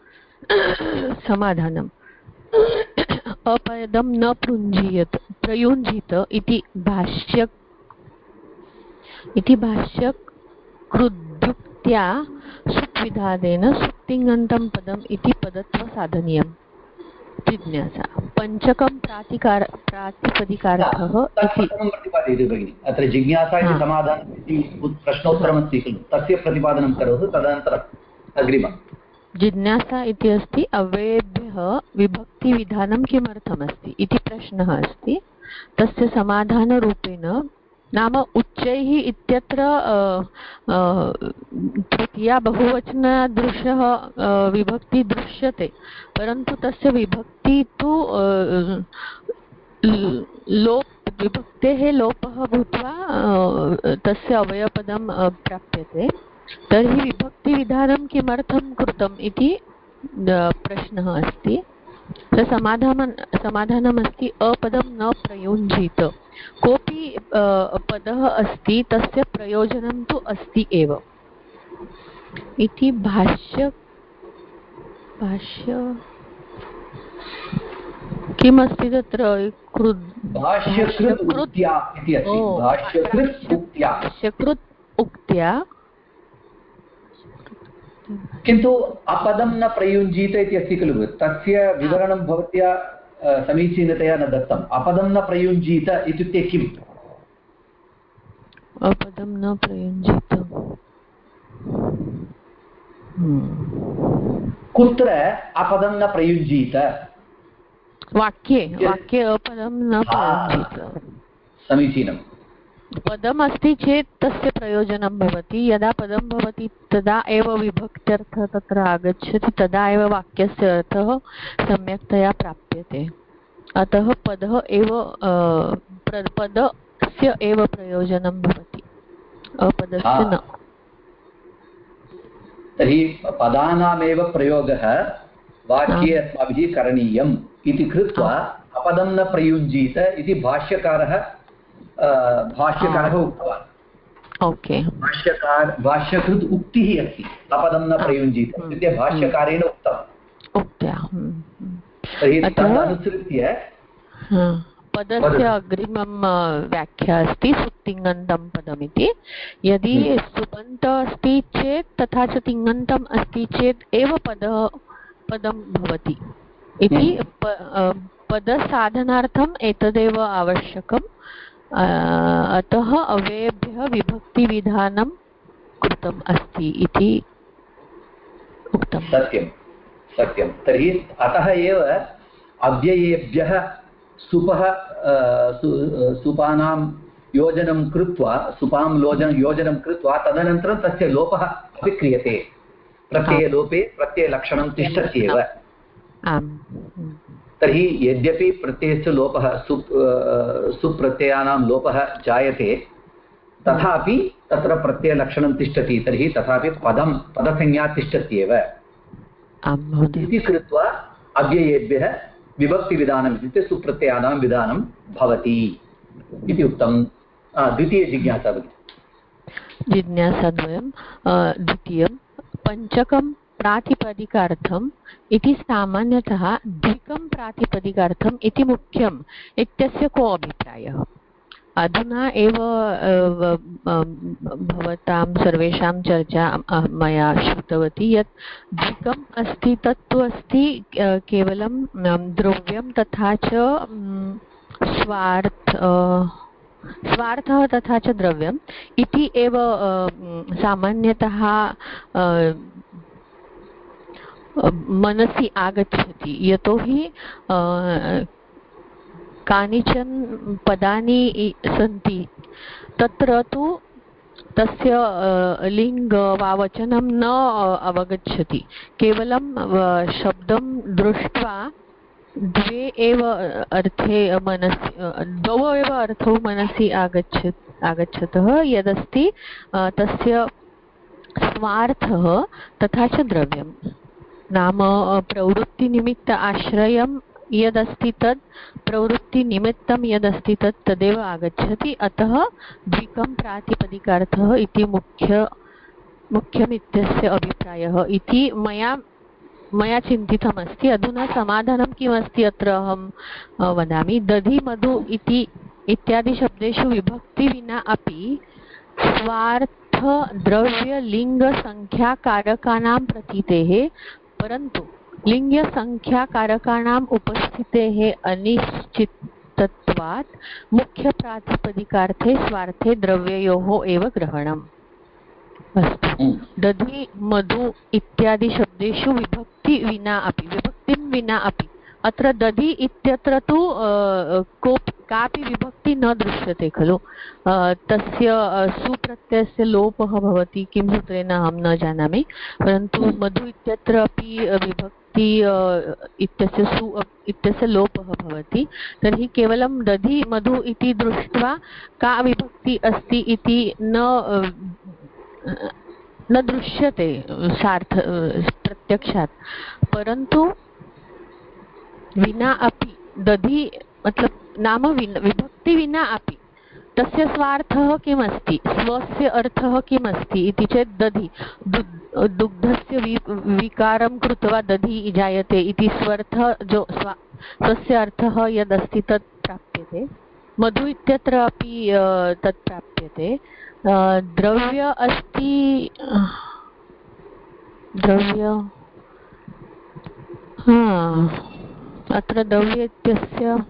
समाधानम् अपदं न पृञ्जीयत, प्रयुञ्जित इति भाष्य इति भाष्यकृद्युक्त्या सुप्विधानेन सुप्तिङन्तं पदम् इति पदत्वसाधनीयम्। जिज्ञासा। पञ्चकं प्रातिकार प्रातिपदिकारकः इति। भगिनि। अत्र जिज्ञासा इति समाधानम् इति प्रश्नोत्तरमस्ति खलु। तस्य प्रतिपादनं करोतु तदनन्तरम् अग्रिमम् जिज्ञासा इति अस्ति विभक्तिविधानं किमर्थमस्ति इति प्रश्नः अस्ति। तस्य समाधानरूपेण नाम उच्चैः इत्यत्र तृतीया बहुवचनदृशः विभक्ति दृश्यते। परन्तु तस्य विभक्ति तु लोप्, विभक्तेः लोपः भूत्वा तस्य अवयपदं प्राप्यते। तर्हि विभक्तिविधानं किमर्थं कृतम् इति प्रश्नः अस्ति। समाधानं समाधानमस्ति, अपदं न प्रयुञ्जीत। कोऽपि पदः अस्ति तस्य प्रयोजनं तु अस्ति एव। इति भाष्य भाष्य किमस्ति तत्र? भाष्यकृत् उक्त्या। किन्तु अपदं न प्रयुञ्जीत इति अस्ति खलु। तस्य विवरणं भवत्या समीचीनतया न दत्तम्। अपदं न प्रयुञ्जीत इत्युक्ते किम्? अपदं न प्रयुञ्जीत। कुत्र अपदं न प्रयुञ्जीत? वाक्ये वाक्ये अपदं न प्रयुञ्जीत। समीचीनम्। पदमस्ति चेत् तस्य प्रयोजनं भवति। यदा पदं भवति तदा एव विभक्त्यर्थः तत्र आगच्छति तदा एव वाक्यस्य अर्थः सम्यक्तया प्राप्यते। अतः पदः एव पदस्य एव प्रयोजनं भवति। अपदस्य न। तर्हि पदानामेव प्रयोगः वाक्ये अस्माभिः करणीयम् इति कृत्वा अपदं न प्रयुञ्जीत इति भाष्यकारः भाष्यकारः उक्तवान्। ओके। भाष्यकार भाष्यकृत् उक्तिः अस्ति अपदं न प्रयुञ्जीत। इत्युक्ते भाष्यकारेण उक्तम्। उक्त्या। तर्हि तदनुसृत्य पदस्य अग्रिमं व्याख्या अस्ति सुतिङन्तं पदमिति। यदि सुबन्त अस्ति चेत् तथा च तिङन्तम् अस्ति चेत् एव पदः पदं भवति। इति पदसाधनार्थम् एतदेव आवश्यकम्। अतः अव्ययेभ्यः विभक्तिविधानं कृतम् अस्ति इति उक्तं सत्यं सत्यं। तर्हि अतः एव अव्ययेभ्यः सुपः सुपानां योजनं कृत्वा सुपां लोजन योजनं कृत्वा तदनन्तरं तस्य लोपः अपि क्रियते प्रत्ययलोपे प्रत्ययलक्षणं तिष्ठत्येव। तर्हि यद्यपि प्रत्ययस्य लोपः सु सुप्रत्ययानां लोपः जायते तथापि तत्र प्रत्ययलक्षणं तिष्ठति तर्हि तथापि पदं पदसंज्ञा तिष्ठत्येव इति कृत्वा अव्ययेभ्यः विभक्तिविधानम् इत्युक्ते सुप्रत्ययानां विधानं भवति इति उक्तं द्वितीयजिज्ञासा भगिनि। जिज्ञासाद्वयं द्वितीयं पञ्चकं प्रातिपदिकार्थम् इति सामान्यतः द्विकं प्रातिपदिकार्थम् इति मुख्यम् इत्यस्य को अभिप्रायः? अधुना एव भवतां सर्वेषां चर्चा मया श्रुतवती यत् द्विकम् अस्ति तत्तु अस्ति केवलं द्रव्यं तथा च स्वार्थ स्वार्थः तथा च द्रव्यम् इति एव सामान्यतः मनसि आगच्छति। यतोहि कानिचन पदानि सन्ति, तत्र तु तस्य लिङ्ग वा वचनं न अवगच्छति। केवलं शब्दं दृष्ट्वा द्वे एव अर्थे मनसि द्वौ एव अर्थौ मनसि आगच्छ आगच्छतः। यदस्ति तस्य स्वार्थः तथा च द्रव्यं नाम प्रवृत्तिनिमित्त आश्रयं यदस्ति तत् प्रवृत्तिनिमित्तं यदस्ति तत् तदेव आगच्छति। अतः द्विकं प्रातिपदिकार्थः इति मुख्य, मुख्यमित्यस्य अभिप्रायः इति मया मया चिन्तितमस्ति। अधुना समाधानं किमस्ति अत्र अहं वदामि। दधि, मधु इति, इत्यादि शब्देषु विभक्ति विना अपि स्वार्थ द्रव्यलिङ्गसङ्ख्याकारकाणां प्रतीतेः परन्तु लिङ्गसङ्ख्याकारकाणाम् उपस्थितेः अनिश्चितत्वात् मुख्यप्रातिपदिकार्थे स्वार्थे द्रव्ययोः एव ग्रहणम् अस्तु हम्म। दधि मधु इत्यादि शब्देषु विभक्ति विना अपि विभक्तिं विना अपि अत्र दधि इत्यत्र तु कोऽपि कापि विभक्ति न दृश्यते खलु। तस्य सुप्रत्ययस्य लोपः भवति, किं सूत्रेण अहं न जानामि। परन्तु मधु इत्यत्र अपि विभक्ति इत्यस्य सु इत्यस्य लोपः भवति। तर्हि केवलं दधि, मधु इति दृष्ट्वा का विभक्ति अस्ति इति न न दृश्यते, सार्थ प्रत्यक्षात्। परन्तु विना अपि, दधि मतलब नाम विभक्ति विना अपि, तस्य स्वार्थः किमस्ति? स्वस्य अर्थः किमस्ति? इति चेत् दधि। दुग्धस्य वि, विकारं कृत्वा दधि जायते इति स्वर्थः जो, स्वा, स्वस्य अर्थः यदस्ति तत् प्राप्यते। मधु इत्यत्र अपि तत् प्राप्यते। द्रव्य अस्ति, द्रव्य अत्र द्रव्य इत्यस्य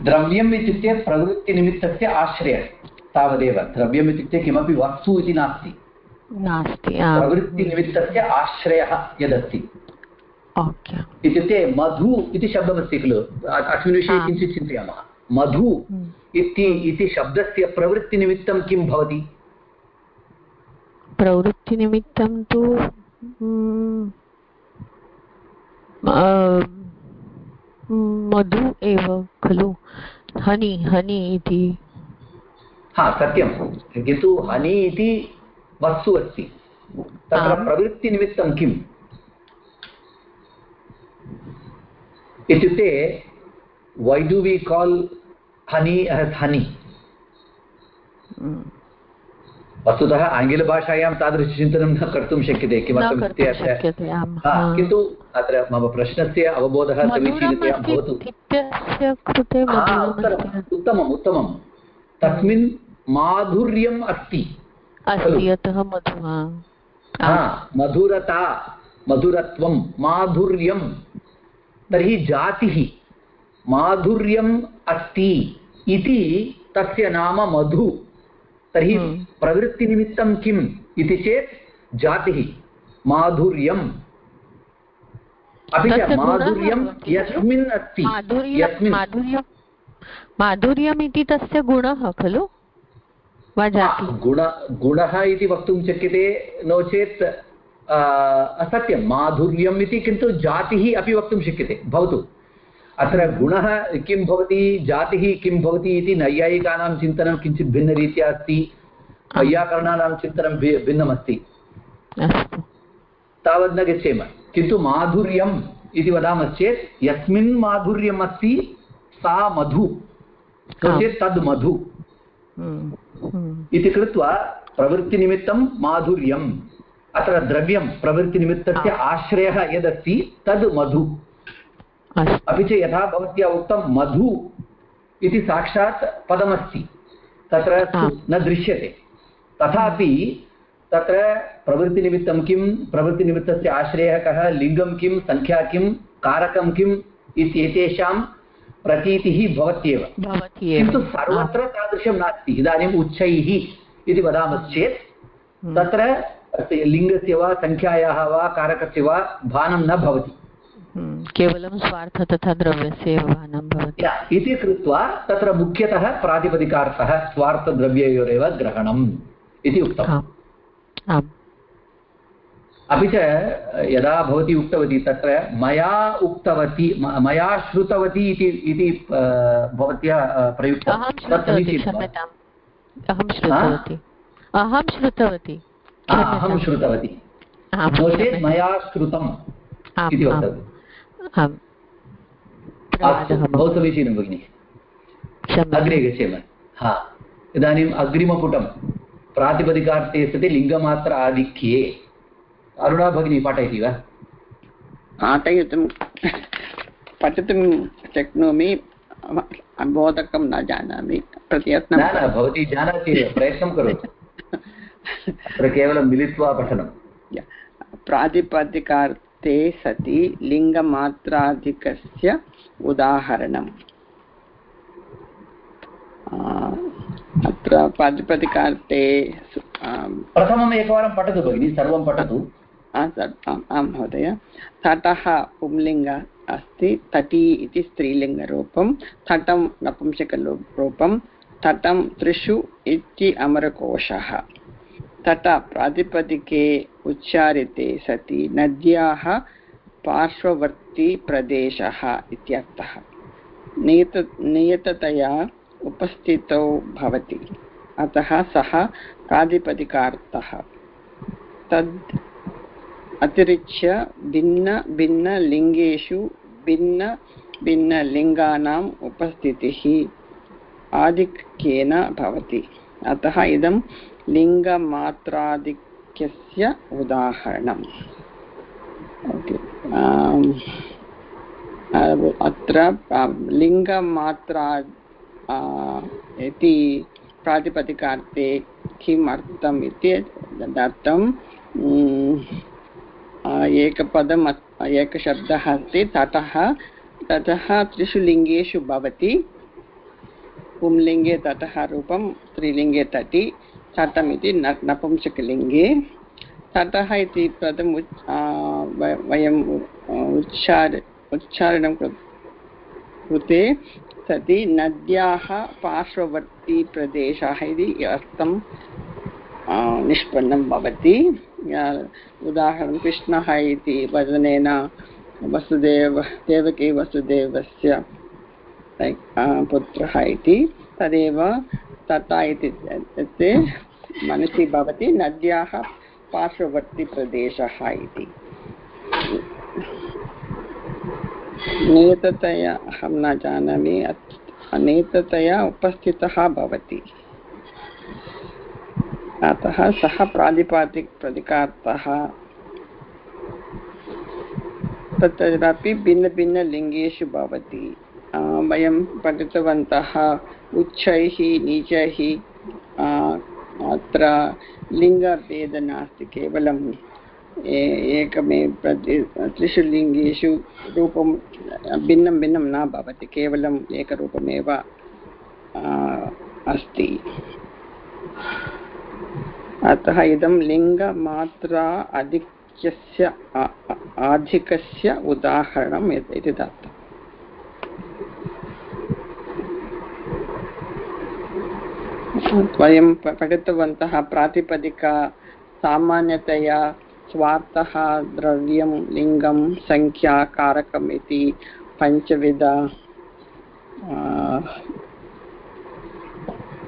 द्रव्यम् इत्युक्ते प्रवृत्तिनिमित्तस्य आश्रयः तावदेव। द्रव्यम् इत्युक्ते किमपि वस्तु इति नास्ति। नास्ति प्रवृत्तिनिमित्तस्य आश्रयः यदस्ति। इत्युक्ते मधु इति शब्दमस्ति खलु? अस्मिन् विषये किञ्चित् चिन्तयामः। मधु हम्म। इति इति शब्दस्य प्रवृत्तिनिमित्तं किं भवति? प्रवृत्तिनिमित्तं तु हम्म, मधु एव खलु। हनि हनि इति। हा सत्यं। किन्तु हनि इति वस्तु अस्ति। तत्र प्रवृत्तिनिमित्तं किम्? इत्युक्ते why do we call honey as honey वस्तुतः आङ्ग्लभाषायां तादृशचिन्तनं न कर्तुं शक्यते किमर्थम् किन्तु अत्र मम प्रश्नस्य अवबोधः समीचीनतया भवतु। उत्तमम् उत्तमं तस्मिन् माधुर्यम् अस्ति मधुरता मधुरत्वं माधुर्यं तर्हि जातिः माधुर्यम् अस्ति इति तस्य नाम मधु। तर्हि हम्म। प्रवृत्तिनिमित्तं किम् इति चेत् जातिः माधुर्यम्। अपि च माधुर्यं यस्मिन् अस्ति माधुर्यम् इति तस्य गुणः खलु? गुण गुणः इति वक्तुं शक्यते नो चेत् असत्यं। माधुर्यम् इति किन्तु जातिः अपि वक्तुं शक्यते। भवतु। अत्र गुणः किं भवति? जातिः किं भवति इति नैयायिकानां चिन्तनं किञ्चित् भिन्नरीत्या अस्ति। वैयाकरणानां चिन्तनं भिन्नमस्ति। तावत् न गच्छेम। किन्तु माधुर्यम् इति वदामश्चेत् यस्मिन् माधुर्यम् अस्ति सा मधु। नो चेत् तद् मधु। हम्म, हम्म। इति कृत्वा प्रवृत्तिनिमित्तं माधुर्यम्। अत्र द्रव्यं प्रवृत्तिनिमित्तस्य आश्रयः यदस्ति तद् मधु। अपि च यथा भवत्या उक्तं मधु इति साक्षात् पदमस्ति। तत्र न दृश्यते। तथापि तत्र प्रवृत्तिनिमित्तं किं प्रवृत्तिनिमित्तस्य आश्रयः कः लिङ्गं किं सङ्ख्या किं कारकं किम् इत्येतेषां प्रतीतिः भवत्येव। किन्तु सर्वत्र तादृशं नास्ति। इदानीम् उच्चैः इति वदामश्चेत् हम्म। तत्र लिङ्गस्य वा सङ्ख्यायाः वा कारकस्य वा भानं न भवति। केवलं स्वार्थ तथा द्रव्यस्य एव भानं भवति। इति कृत्वा तत्र मुख्यतः प्रातिपदिकार्थः स्वार्थद्रव्ययोरेव ग्रहणम् इति उक्तम्। आम् अपि च यदा भवती उक्तवती तत्र मया उक्तवती मया श्रुतवती इति इति भवत्या प्रयुक्तं। अहं श्रुतवती अहं श्रुतवती। अहं श्रुतवती। नो चेत् मया श्रुतम् इति वक्तव्यम्। बहु समीचीनं भगिनि। अग्रे गच्छेम। हा इदानीम् अग्रिमपुटं। प्रातिपदिकार्थे सति लिङ्गमात्र आधिक्ये। अरुणा भगिनी पाठयति वा? पाठयितुं पठितुं शक्नोमि। बोधकं न जानामि। प्रयत्नं भवती जानाति एव प्रयत्नं करोतु। केवलं मिलित्वा पठनं। प्रातिपदिकार्थे सति लिङ्गमात्राधिकस्य उदाहरणम्। अत्र प्रातिपदिकार्थे प्रथमम् एकवारं पठतु भगिनि सर्वं पठतु। आं महोदय। तटः पुंलिङ्ग अस्ति तटी इति स्त्रीलिङ्गरूपं तटं नपुंसकरूपं तटं त्रिषु इति अमरकोशः। तट प्रातिपदिके उच्चारिते सति नद्याः पार्श्ववर्तीप्रदेशः इत्यर्थः। नियत, नियततया उपस्थितौ भवति। अतः सः प्रातिपदिकार्थः। तद् अतिरिच्य भिन्नभिन्नलिङ्गेषु भिन्नभिन्नलिङ्गानाम् उपस्थितिः आधिक्येन भवति। अतः इदं लिङ्गमात्राधिक्यस्य उदाहरणम्। अत्र लिङ्गमात्रा इति प्रातिपदिकार्थे किम् अर्थम् इति तदर्थं एकपदम् एकशब्दः अस्ति, ततः ततः त्रिषु लिङ्गेषु भवति। पुंलिङ्गे ततः रूपं स्त्रीलिङ्गे तटि। तटम् इति नपुंसकलिङ्गे ततः इति प्रथम वयम् उच्चार उच्चारणं कृते सति नद्याः पार्श्ववर्तीप्रदेशः इति अर्थं निष्पन्नं भवति उदाहरणं कृष्णः इति वदनेन वसुदेव देवकी वसुदेवस्य पुत्रः इति तदेव तथा इति मनसि भवति नद्याः पार्श्ववर्तीप्रदेशः इति। नेततया अहं न जानामि नेततया उपस्थितः भवति। अतः सः प्रातिपादिक प्रतिकार्थः तत्रापि भिन्नभिन्नलिङ्गेषु भवति। वयं पठितवन्तः उच्चैः, नीचैः अत्र लिङ्गभेदः नास्ति केवलं एकमेव प्रति, त्रिषु लिङ्गेषु रूपं भिन्नं भिन्नं न भवति, केवलम् एकरूपमेव अस्ति। अतः इदं लिङ्गमात्रा अधिक्यस्य आधिकस्य उदाहरणम् इति दत्तम्। वयं पठितवन्तः प्रातिपदिका सामान्यतया स्वार्थः, द्रव्यं, लिङ्गं सङ्ख्या कारकम् इति पञ्चविध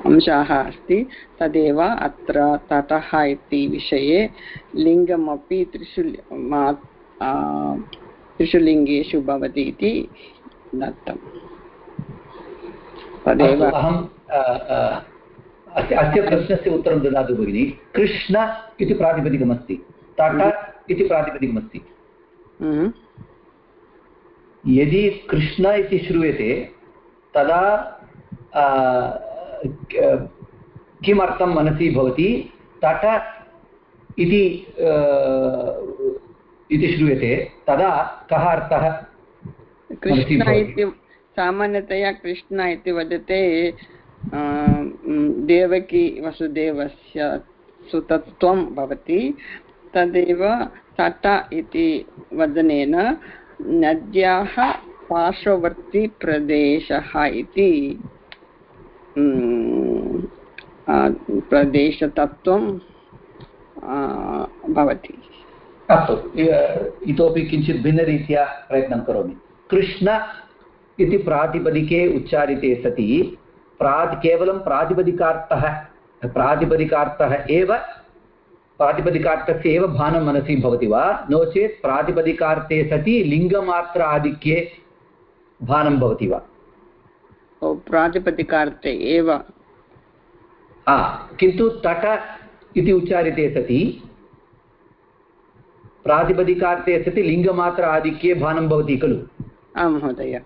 अंशाः अस्ति। तदेव अत्र ततः इति विषये लिङ्गमपि त्रिषु त्रिषु लिङ्गेषु भवति इति दत्तम्। तदेव। अस्य अस्य प्रश्नस्य उत्तरं ददातु भगिनि। कृष्ण इति प्रातिपदिकमस्ति। तट इति प्रातिपदिकमस्ति। हम्म। यदि कृष्ण इति श्रूयते तदा किमर्थं मनसि भवति? तट इति इति श्रूयते तदा कः अर्थः कृष्ण इति सामान्यतया कृष्ण इति वदते देवकी वसुदेवस्य सुतत्वं भवति, तदेव तट इति वदनेन नद्याः पार्श्ववर्तीप्रदेशः इति प्रदेशतत्त्वं भवति। अस्तु इतोपि किञ्चित् भिन्नरीत्या प्रयत्नं करोमि। कृष्ण इति प्रातिपदिके उच्चारिते सति। प्राति केवलं प्रातिपदिकार्थः प्रातिपदिकार्थः एव प्रातिपदिकार्थस्य एव भानं मनसि भवति वा? नो चेत् प्रातिपदिकार्थे सति लिङ्गमात्र आधिक्ये भानं भवति वा? प्रातिपदिकार्थे एव। हा किन्तु तट इति उच्चारिते सति प्रातिपदिकार्थे सति लिङ्गमात्र आधिक्ये भानं भवति खलु? आं महोदय।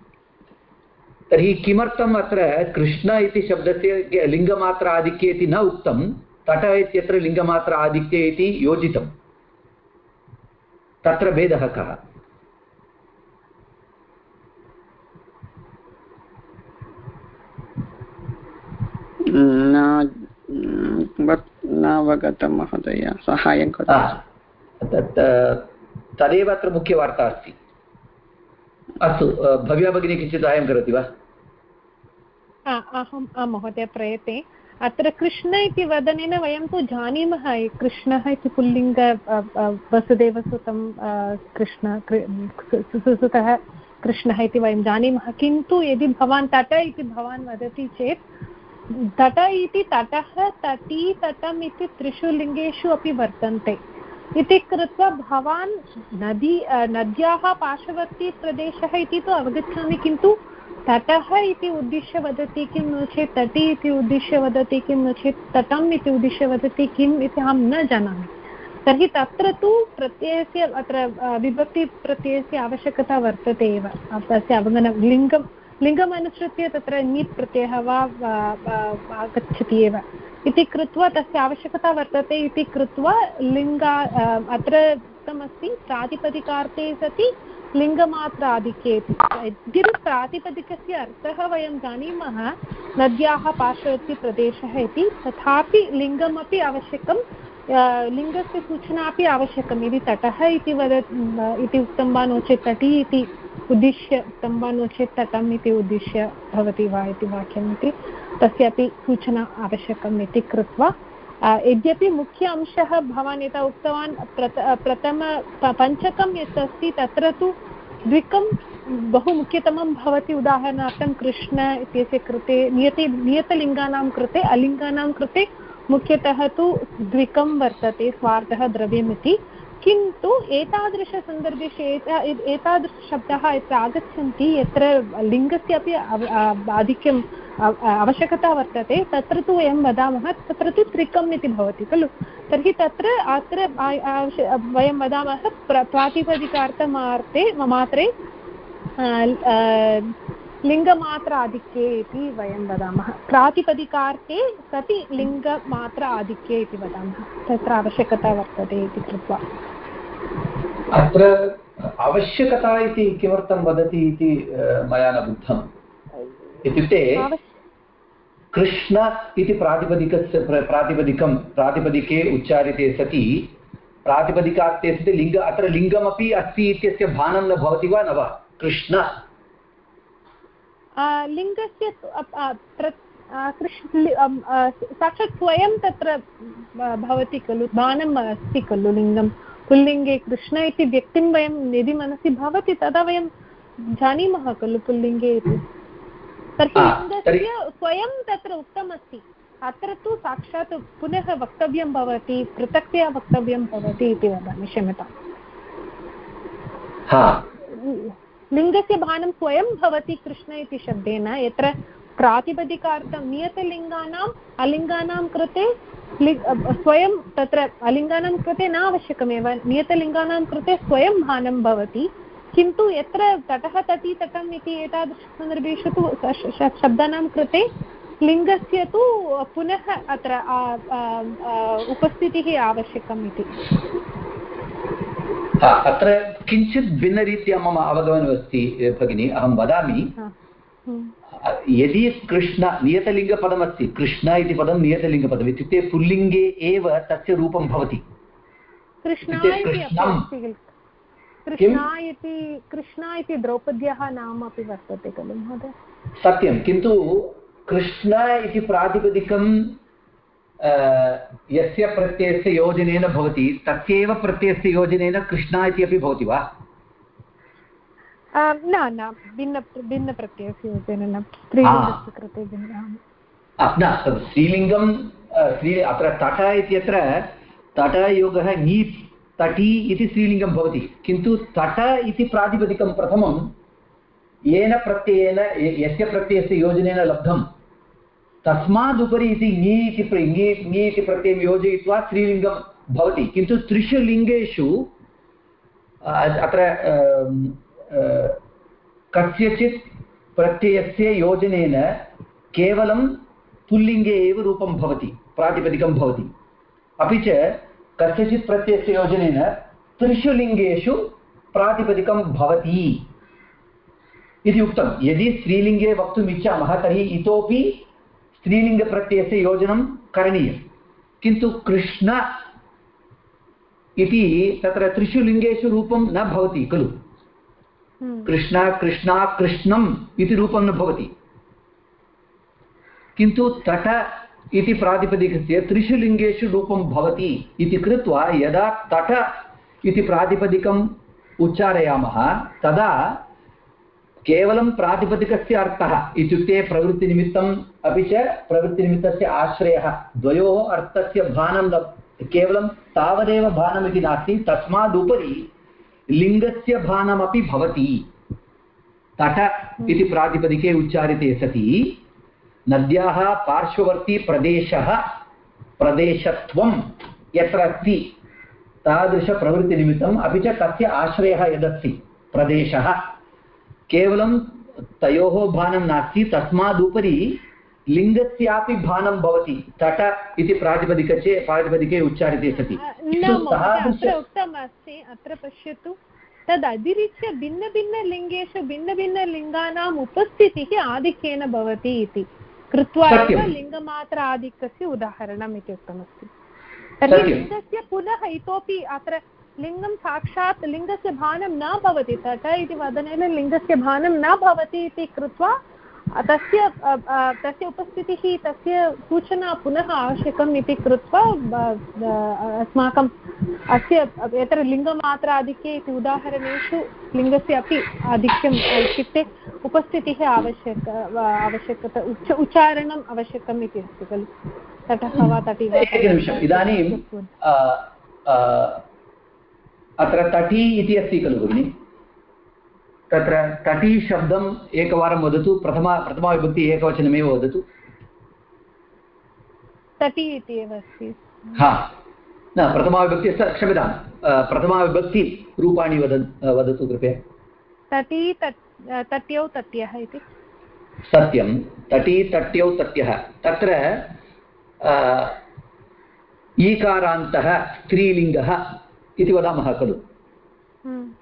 तर्हि किमर्थम् अत्र कृष्ण इति शब्दस्य लिङ्गमात्र आधिक्ये इति न उक्तं तट इत्यत्र लिङ्गमात्र आधिक्ये इति योजितं। तत्र भेदः कः? नावगतं महोदय साहाय्यं तत् तदेव अत्र मुख्यवार्ता अस्ति। अस्तु भव्या भगिनी किञ्चित् साहाय्यं करोति वा? अहम्, आं, महोदय, प्रयते। अत्र कृष्ण इति वदनेन वयं तु जानीमः कृष्णः इति पुल्लिङ्ग वसुदेवसुतं कृष्ण सुसुतः कृष्णः इति वयं जानीमः। किन्तु यदि भवान् तट इति भवान् वदति चेत्, तट इति तटः, तटी तटम् इति त्रिषु लिङ्गेषु अपि वर्तन्ते। इति कृत्वा भवान् नदी नद्याः पार्श्ववर्ती प्रदेशः इति तु अवगच्छामि, किन्तु तटः इति उद्दिश्य वदति किं नो चेत् तटी इति उद्दिश्य वदति किं नो चेत् तटम् इति उद्दिश्य वदति किम् इति अहं न जानामि। तर्हि तत्र तु प्रत्ययस्य अत्र विभक्तिप्रत्ययस्य आवश्यकता वर्तते एव। तस्य अवगमनं लिङ्गं, लिङ्गम् अनुसृत्य तत्र नीत् प्रत्ययः वा आगच्छति एव। इति कृत्वा तस्य आवश्यकता वर्तते इति कृत्वा लिङ्गा अत्र उक्तमस्ति प्रातिपदिकार्थे सति लिङ्गमात्राधिक्ये यद्यपि प्रातिपदिकस्य अर्थः वयं जानीमः। नद्याः पार्श्ववर्तिप्रदेशः इति। तथापि लिङ्गमपि आवश्यकं लिङ्गस्य सूचना अपि आवश्यकं यदि तटः इति वद इति उक्तं वा नो चेत् तटी इति उद्दिश्य, उक्तं वा नो चेत् तटम् इति उद्दिश्य भवति वा इति वाक्यम् इति। तस्यापि सूचना आवश्यकम् इति कृत्वा यद्यपि मुख्य अंशः भवान् यथा उक्तवान् प्रथ प्रथम पञ्चकं यत् अस्ति, तत्र तु द्विकं बहु मुख्यतमं भवति, उदाहरणार्थं कृष्ण इत्यस्य कृते, नियति, नियतलिङ्गानां कृते, अलिङ्गानां कृते मुख्यतः तु द्विकं वर्तते, स्वार्थः द्रव्यमिति किन्तु एतादृशसन्दर्भेषु एतादृशशब्दाः यत्र आगच्छन्ति, यत्र लिङ्गस्य अपि आधिक्यम् आवश्यकता वर्तते, तत्र तु वयं वदामः, तत्र तु त्रिकम् इति भवति, खलु? तर्हि तत्र अत्र वयं वदामः, प्र, प्रातिपदिकार्थमार्थे मात्रे लिङ्गमात्र आधिक्ये इति वयं वदामः। प्रातिपदिकार्थे सति लिङ्गमात्र आधिक्ये इति वदामः। तत्र आवश्यकता वर्तते इति कृत्वा। अत्र आवश्यकता इति किमर्थं वदति इति मया न बुद्धम्। इत्युक्ते कृष्ण इति प्रातिपदिकस्य प्रातिपदिकं, प्रातिपदिके उच्चारिते सति, प्रातिपदिकार्थे सति, लिङ्ग, अत्र लिङ्गमपि अस्ति इत्यस्य भानं न भवति वा न वा? कृष्ण। लिङ्गस्य साक्षात् स्वयं तत्र भवति खलु, भानम् अस्ति खलु लिङ्गं पुल्लिङ्गे कृष्ण इति व्यक्तिं वयं यदि मनसि भवति तदा वयं जानीमः खलु पुल्लिङ्गे इति। तर्हि लिङ्गस्य स्वयं तत्र उक्तमस्ति। अत्र तु साक्षात् पुनः वक्तव्यं भवति पृथक्तया वक्तव्यं भवति इति वदामि क्षम्यताम्। लिङ्गस्य भानं स्वयं भवति कृष्ण इति शब्देन यत्र प्रातिपदिकार्थं नियतलिङ्गानाम् अलिङ्गानां कृते स्वयं तत्र अलिङ्गानां कृते न आवश्यकमेव नियतलिङ्गानां कृते स्वयं भानं भवति। किन्तु यत्र तटः तटी तटम् इति एतादृशसन्दर्भेषु तु शब्दानां कृते लिङ्गस्य तु पुनः अत्र उपस्थितिः आवश्यकम् इति। अत्र किञ्चित् भिन्नरीत्या मम अवगमनमस्ति भगिनी। अहं वदामि। यदि कृष्ण नियतलिङ्गपदमस्ति कृष्ण इति पदं नियतलिङ्गपदम् इत्युक्ते पुल्लिङ्गे एव तस्य रूपं भवति। कृष्णा इति द्रौपद्याः नाम अपि वर्तते खलु महोदय? सत्यं किन्तु कृष्ण इति प्रातिपदिकं यस्य प्रत्ययस्य योजनेन भवति तस्यैव प्रत्ययस्य योजनेन कृष्णा इति अपि भवति वा? न न भिन्न भिन्नप्रत्ययस्य योजनेन स्त्रीलिङ्गस्य कृते न स्त्रीलिङ्गं स्त्री अत्र तट इत्यत्र तटयोगः नीप् तटी इति स्त्रीलिङ्गं भवति किन्तु तट इति प्रातिपदिकं प्रथमं येन प्रत्ययेन यस्य प्रत्ययस्य योजनेन लब्धं तस्मादुपरि इति ङी इति ङी ङी इति प्रत्ययं योजयित्वा स्त्रीलिङ्गं भवति किन्तु त्रिषु लिङ्गेषु अत्र कस्यचित् प्रत्ययस्य योजनेन केवलं पुल्लिङ्गे एव रूपं भवति, प्रातिपदिकं भवति। अपि च कस्यचित् प्रत्ययस्य योजनेन त्रिषु लिङ्गेषु प्रातिपदिकं भवति। इति उक्तं। यदि स्त्रीलिङ्गे वक्तुम् इच्छामः, तर्हि इतोपि स्त्रीलिङ्गप्रत्ययस्य योजनं करणीयं किन्तु कृष्ण इति तत्र त्रिषु लिङ्गेषु रूपं न भवति, खलु। कृष्ण कृष्णा कृष्णम् इति रूपं न भवति। किन्तु तट इति प्रातिपदिकस्य त्रिषु लिङ्गेषु रूपं भवति इति कृत्वा यदा तट इति प्रातिपदिकम् उच्चारयामः, तदा केवलं प्रातिपदिकस्य अर्थः इत्युक्ते प्रवृत्तिनिमित्तम् अपि च प्रवृत्तिनिमित्तस्य आश्रयः, द्वयोः अर्थस्य भानं केवलं तावदेव भानमिति नास्ति, तस्मादुपरि लिङ्गस्य भानमपि भवति। तट इति प्रातिपदिके उच्चारिते सति। नद्याः पार्श्ववर्ती प्रदेशः प्रदेशत्वं यत्र अस्ति, तादृशप्रवृत्तिनिमित्तम् अपि च तस्य आश्रयः यदस्ति, प्रदेशः। केवलं तयोः भानं नास्ति, तस्मादुपरि लिङ्गस्यापि भानं भवति। तट इति प्रातिपदिके प्रातिपदिके उच्चारिते सति। उक्तमस्ति अत्र पश्यतु तदतिरिच्य भिन्नभिन्नलिङ्गेषु भिन्नभिन्नलिङ्गानाम् उपस्थितिः आधिक्येन भवति इति। कृत्वा एव लिङ्गमात्र आधिक्यस्य उदाहरणम् इति उक्तमस्ति। तर्हि लिङ्गस्य पुनः इतोपि अत्र लिङ्गं साक्षात् लिङ्गस्य भानं न भवति। तट इति वदनेन लिङ्गस्य भानं न भवति इति कृत्वा तस्य तस्य उपस्थितिः तस्य सूचना पुनः आवश्यकम् इति कृत्वा अस्माकम् अस्य यत्र लिङ्गमात्राधिक्ये इति उदाहरणेषु लिङ्गस्य अपि आधिक्यम् इत्युक्ते उपस्थितिः आवश्यक आवश्यकता उच्च उच्चारणम् आवश्यकम् इति अस्ति खलु? तटः वा तटि वा एकनिमिषम् इदानीं अत्र तटी इति अस्ति खलु भगिनि? तत्र तटी शब्दम् एकवारं वदतु प्रथमा प्रथमाविभक्ति एकवचनमेव वदतु। तटी इति एव अस्ति। हा। न प्रथमाविभक्ति क्षम्यतां प्रथमाविभक्ति रूपाणि वद वदतु कृपया। तटी तट्यौ तट्यः इति। सत्यं। तटी तट्यौ तट्यः तत्र ईकारान्तः स्त्रीलिङ्गः इति वदामः खलु। हम्म।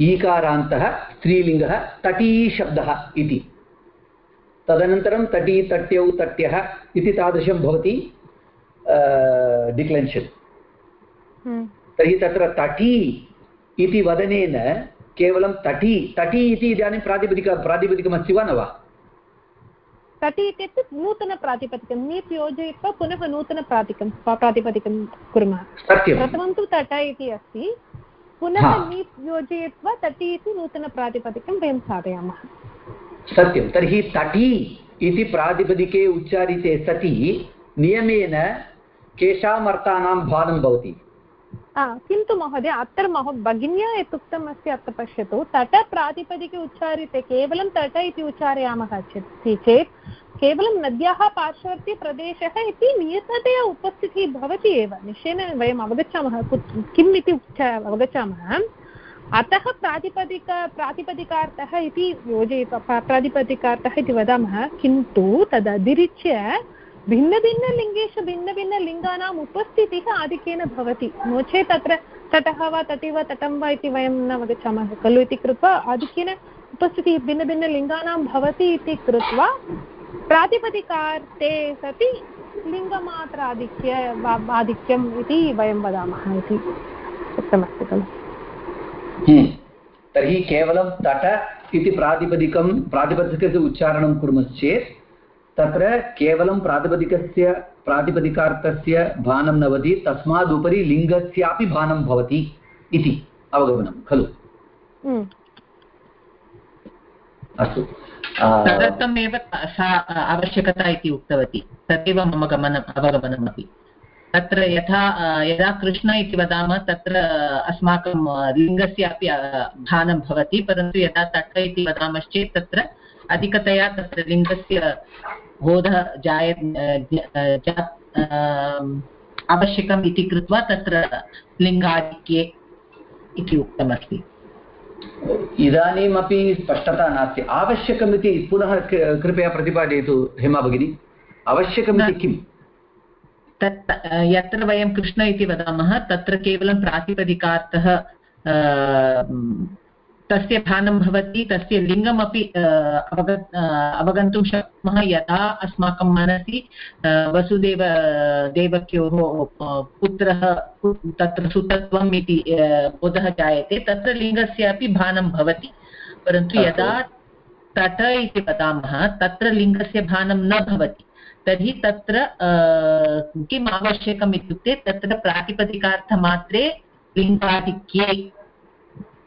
ईकारान्तः स्त्रीलिङ्गः तटीशब्दः इति। तदनन्तरं तटी तट्यौ तट्यः इति तादृशं भवति डिक्लेन्शन्। हम्म। तर्हि तत्र तटी इति वदनेन केवलं तटी तटी इति इदानीं प्रातिपदिक प्रातिपदिकमस्ति वा न वा? तटी इत्युक्ते नूतनप्रातिपदिकं नीप् योजयित्वा पुनः नूतनप्रातिकं प्रातिपदिकं कुर्मः। प्रथमं तु तट इति अस्ति। पुनः नीप् योजयित्वा तटी इति नूतनप्रातिपदिकं वयं साधयामः सत्यं। तर्हि तटी इति प्रातिपदिके उच्चारिते सति नियमेन केषाम् अर्थानां भानं भवति। किन्तु महोदय अत्र महो भगिन्या अस्ति अत्र पश्यतु। तटप्रातिपदिके उच्चार्यते केवलं तट इति उच्चारयामः चेत् केवलं नद्याः पार्श्ववर्ती प्रदेशः इति नियततया उपस्थितिः भवति एव। निश्चयेन वयम् अवगच्छामः। किम् इति अवगच्छामः? अतः प्रातिपदिक, प्रातिपदिकार्थः इति योजयित्वा प्रातिपदिकार्थः इति वदामः। किन्तु तदतिरिच्य भिन्नभिन्नलिङ्गेषु भिन्नभिन्नलिङ्गानाम् उपस्थितिः आधिक्येन भवति। नो चेत् तत्र तटः वा तटि वा तटं वा इति वयं न अवगच्छामः। खलु इति कृत्वा आधिक्येन उपस्थितिः भिन्नभिन्नलिङ्गानां भवति इति कृत्वा प्रातिपदिकार्थे सति लिङ्गमात्राधिक्य आधिक्यम् इति वयं वदामः इति उक्तमस्ति खलु हम्म। तर्हि केवलं तट इति प्रातिपदिकं प्रातिपदिकस्य उच्चारणं कुर्मश्चेत् तत्र केवलं प्रातिपदिकस्य प्रातिपदिकार्थस्य भानं न भवति तस्मादुपरि लिङ्गस्यापि भानं भवति इति अवगमनं खलु हम्म। अस्तु तदर्थमेव सा आवश्यकता इति उक्तवती। तदेव मम गमनम् अवगमनमपि। तत्र यथा यदा कृष्ण इति वदामः, तत्र अस्माकं लिङ्गस्य अपि भानं भवति, परन्तु यदा तट इति वदामश्चेत् तत्र अधिकतया तत्र लिङ्गस्य बोधः जाय आवश्यकम् इति कृत्वा तत्र लिङ्गाधिक्ये इति उक्तमस्ति। इदानीमपि स्पष्टता नास्ति। आवश्यकमिति पुनः कृपया प्रतिपादयतु हेमा भगिनी। आवश्यकमिति किम्? तत् यत्र वयं कृष्ण इति वदामः तत्र केवलं प्रातिपदिकार्थः तस्य भानं भवति तस्य लिङ्गमपि अवग अवगन्तुं शक्नुमः यदा अस्माकं मनसि वसुदेव देवक्योः पुत्रः तत्र सुतत्वम् इति बोधः जायते तत्र लिङ्गस्य अपि भानं भवति। परन्तु यदा तट इति वदामः तत्र लिङ्गस्य भानं न भवति। तर्हि तत्र किम् आवश्यकम् इत्युक्ते तत्र प्रातिपदिकार्थमात्रे लिङ्गाधिक्ये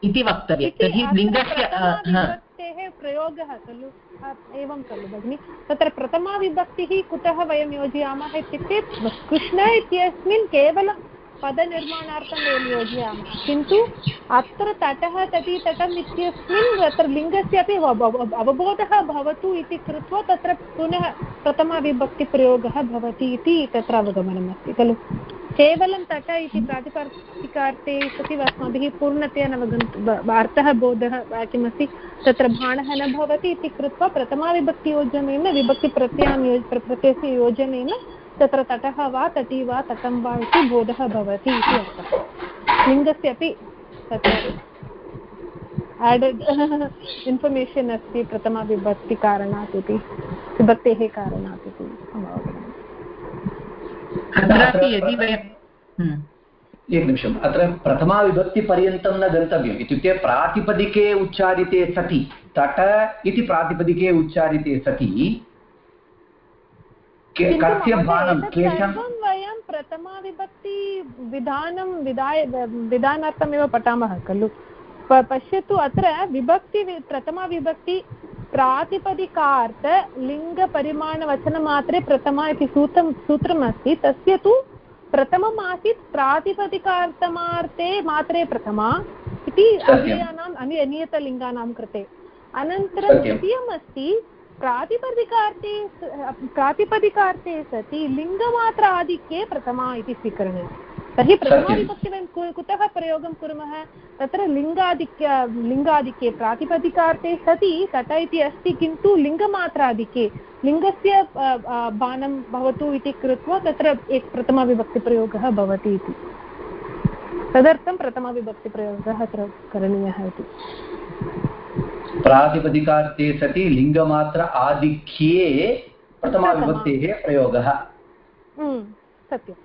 इति वक्तव्यं तर्हि लिङ्गस्य प्रयोगः खलु एवं खलु भगिनि। तत्र प्रथमाविभक्तिः कुतः वयं योजयामः इत्युक्ते कृष्ण इत्यस्मिन् केवलं पदनिर्माणार्थं वयं योजयामः। किन्तु अत्र तटः तटी तटम् इत्यस्मिन् तत्र लिङ्गस्य अपि अवबोधः भवतु इति कृत्वा तत्र पुनः प्रथमाविभक्तिप्रयोगः भवति इति तत्र अवगमनमस्ति, खलु? केवलं तट इति प्रातिपदिकार्थे सति अस्माभिः पूर्णतया न अवगन्तुम् अर्थः बोधः किमस्ति, तत्र बाणः न भवति इति कृत्वा प्रथमाविभक्तियोजनेन विभक्तिप्रत्ययान् यो प्रत्ययस्य योजनेन तत्र तटः वा तटी वा तटं वा इति बोधः भवति इति अर्थः लिङ्गस्य अपि तत्र एडेड् इन्फर्मेशन् अस्ति प्रथमाविभक्तिकारणात् इति विभक्तेः कारणात् इति यदि हम्म। एकनिमिषम् अत्र प्रथमाविभक्तिपर्यन्तं न गन्तव्यम् इत्युक्ते प्रातिपदिके उच्चारिते सति तट इति प्रातिपदिके उच्चारिते सति कस्य भानं केषां वयं प्रथमाविभक्ति विधानं विधाय विधानार्थमेव पठामः खलु। पश्यतु अत्र विभक्ति प्रथमाविभक्ति प्रातिपदिकार्थ लिङ्गपरिमाणवचनमात्रे प्रथमा इति सूत्रं सूत्रमस्ति। तस्य तु प्रथमम् आसीत् प्रातिपदिकार्थमार्थे मात्रे प्रथमा इति अव्ययानाम् अनियतलिङ्गानां कृते। अनन्तरं द्वितीयम् अस्ति प्रातिपदिकार्थे प्रातिपदिकार्थे सति लिङ्गमात्र आधिक्ये प्रथमा इति स्वीकरणीयम् तर्हि प्रथमाविभक्ति वयं कुतः प्रयोगं कुर्मः? तत्र लिङ्गाधिक्य लिङ्गाधिक्ये प्रातिपदिकार्थे सति तट इति अस्ति किन्तु लिङ्गमात्राधिक्ये लिङ्गस्य बाणं भवतु इति कृत्वा तत्र एक प्रथमाविभक्तिप्रयोगः भवति इति। तदर्थं प्रथमाविभक्तिप्रयोगः अत्र करणीयः इति। प्रातिपदिकार्थे सति लिङ्गमात्र आधिक्ये प्रथमाविभक्तेः प्रयोगः। हम्म, सत्यम्।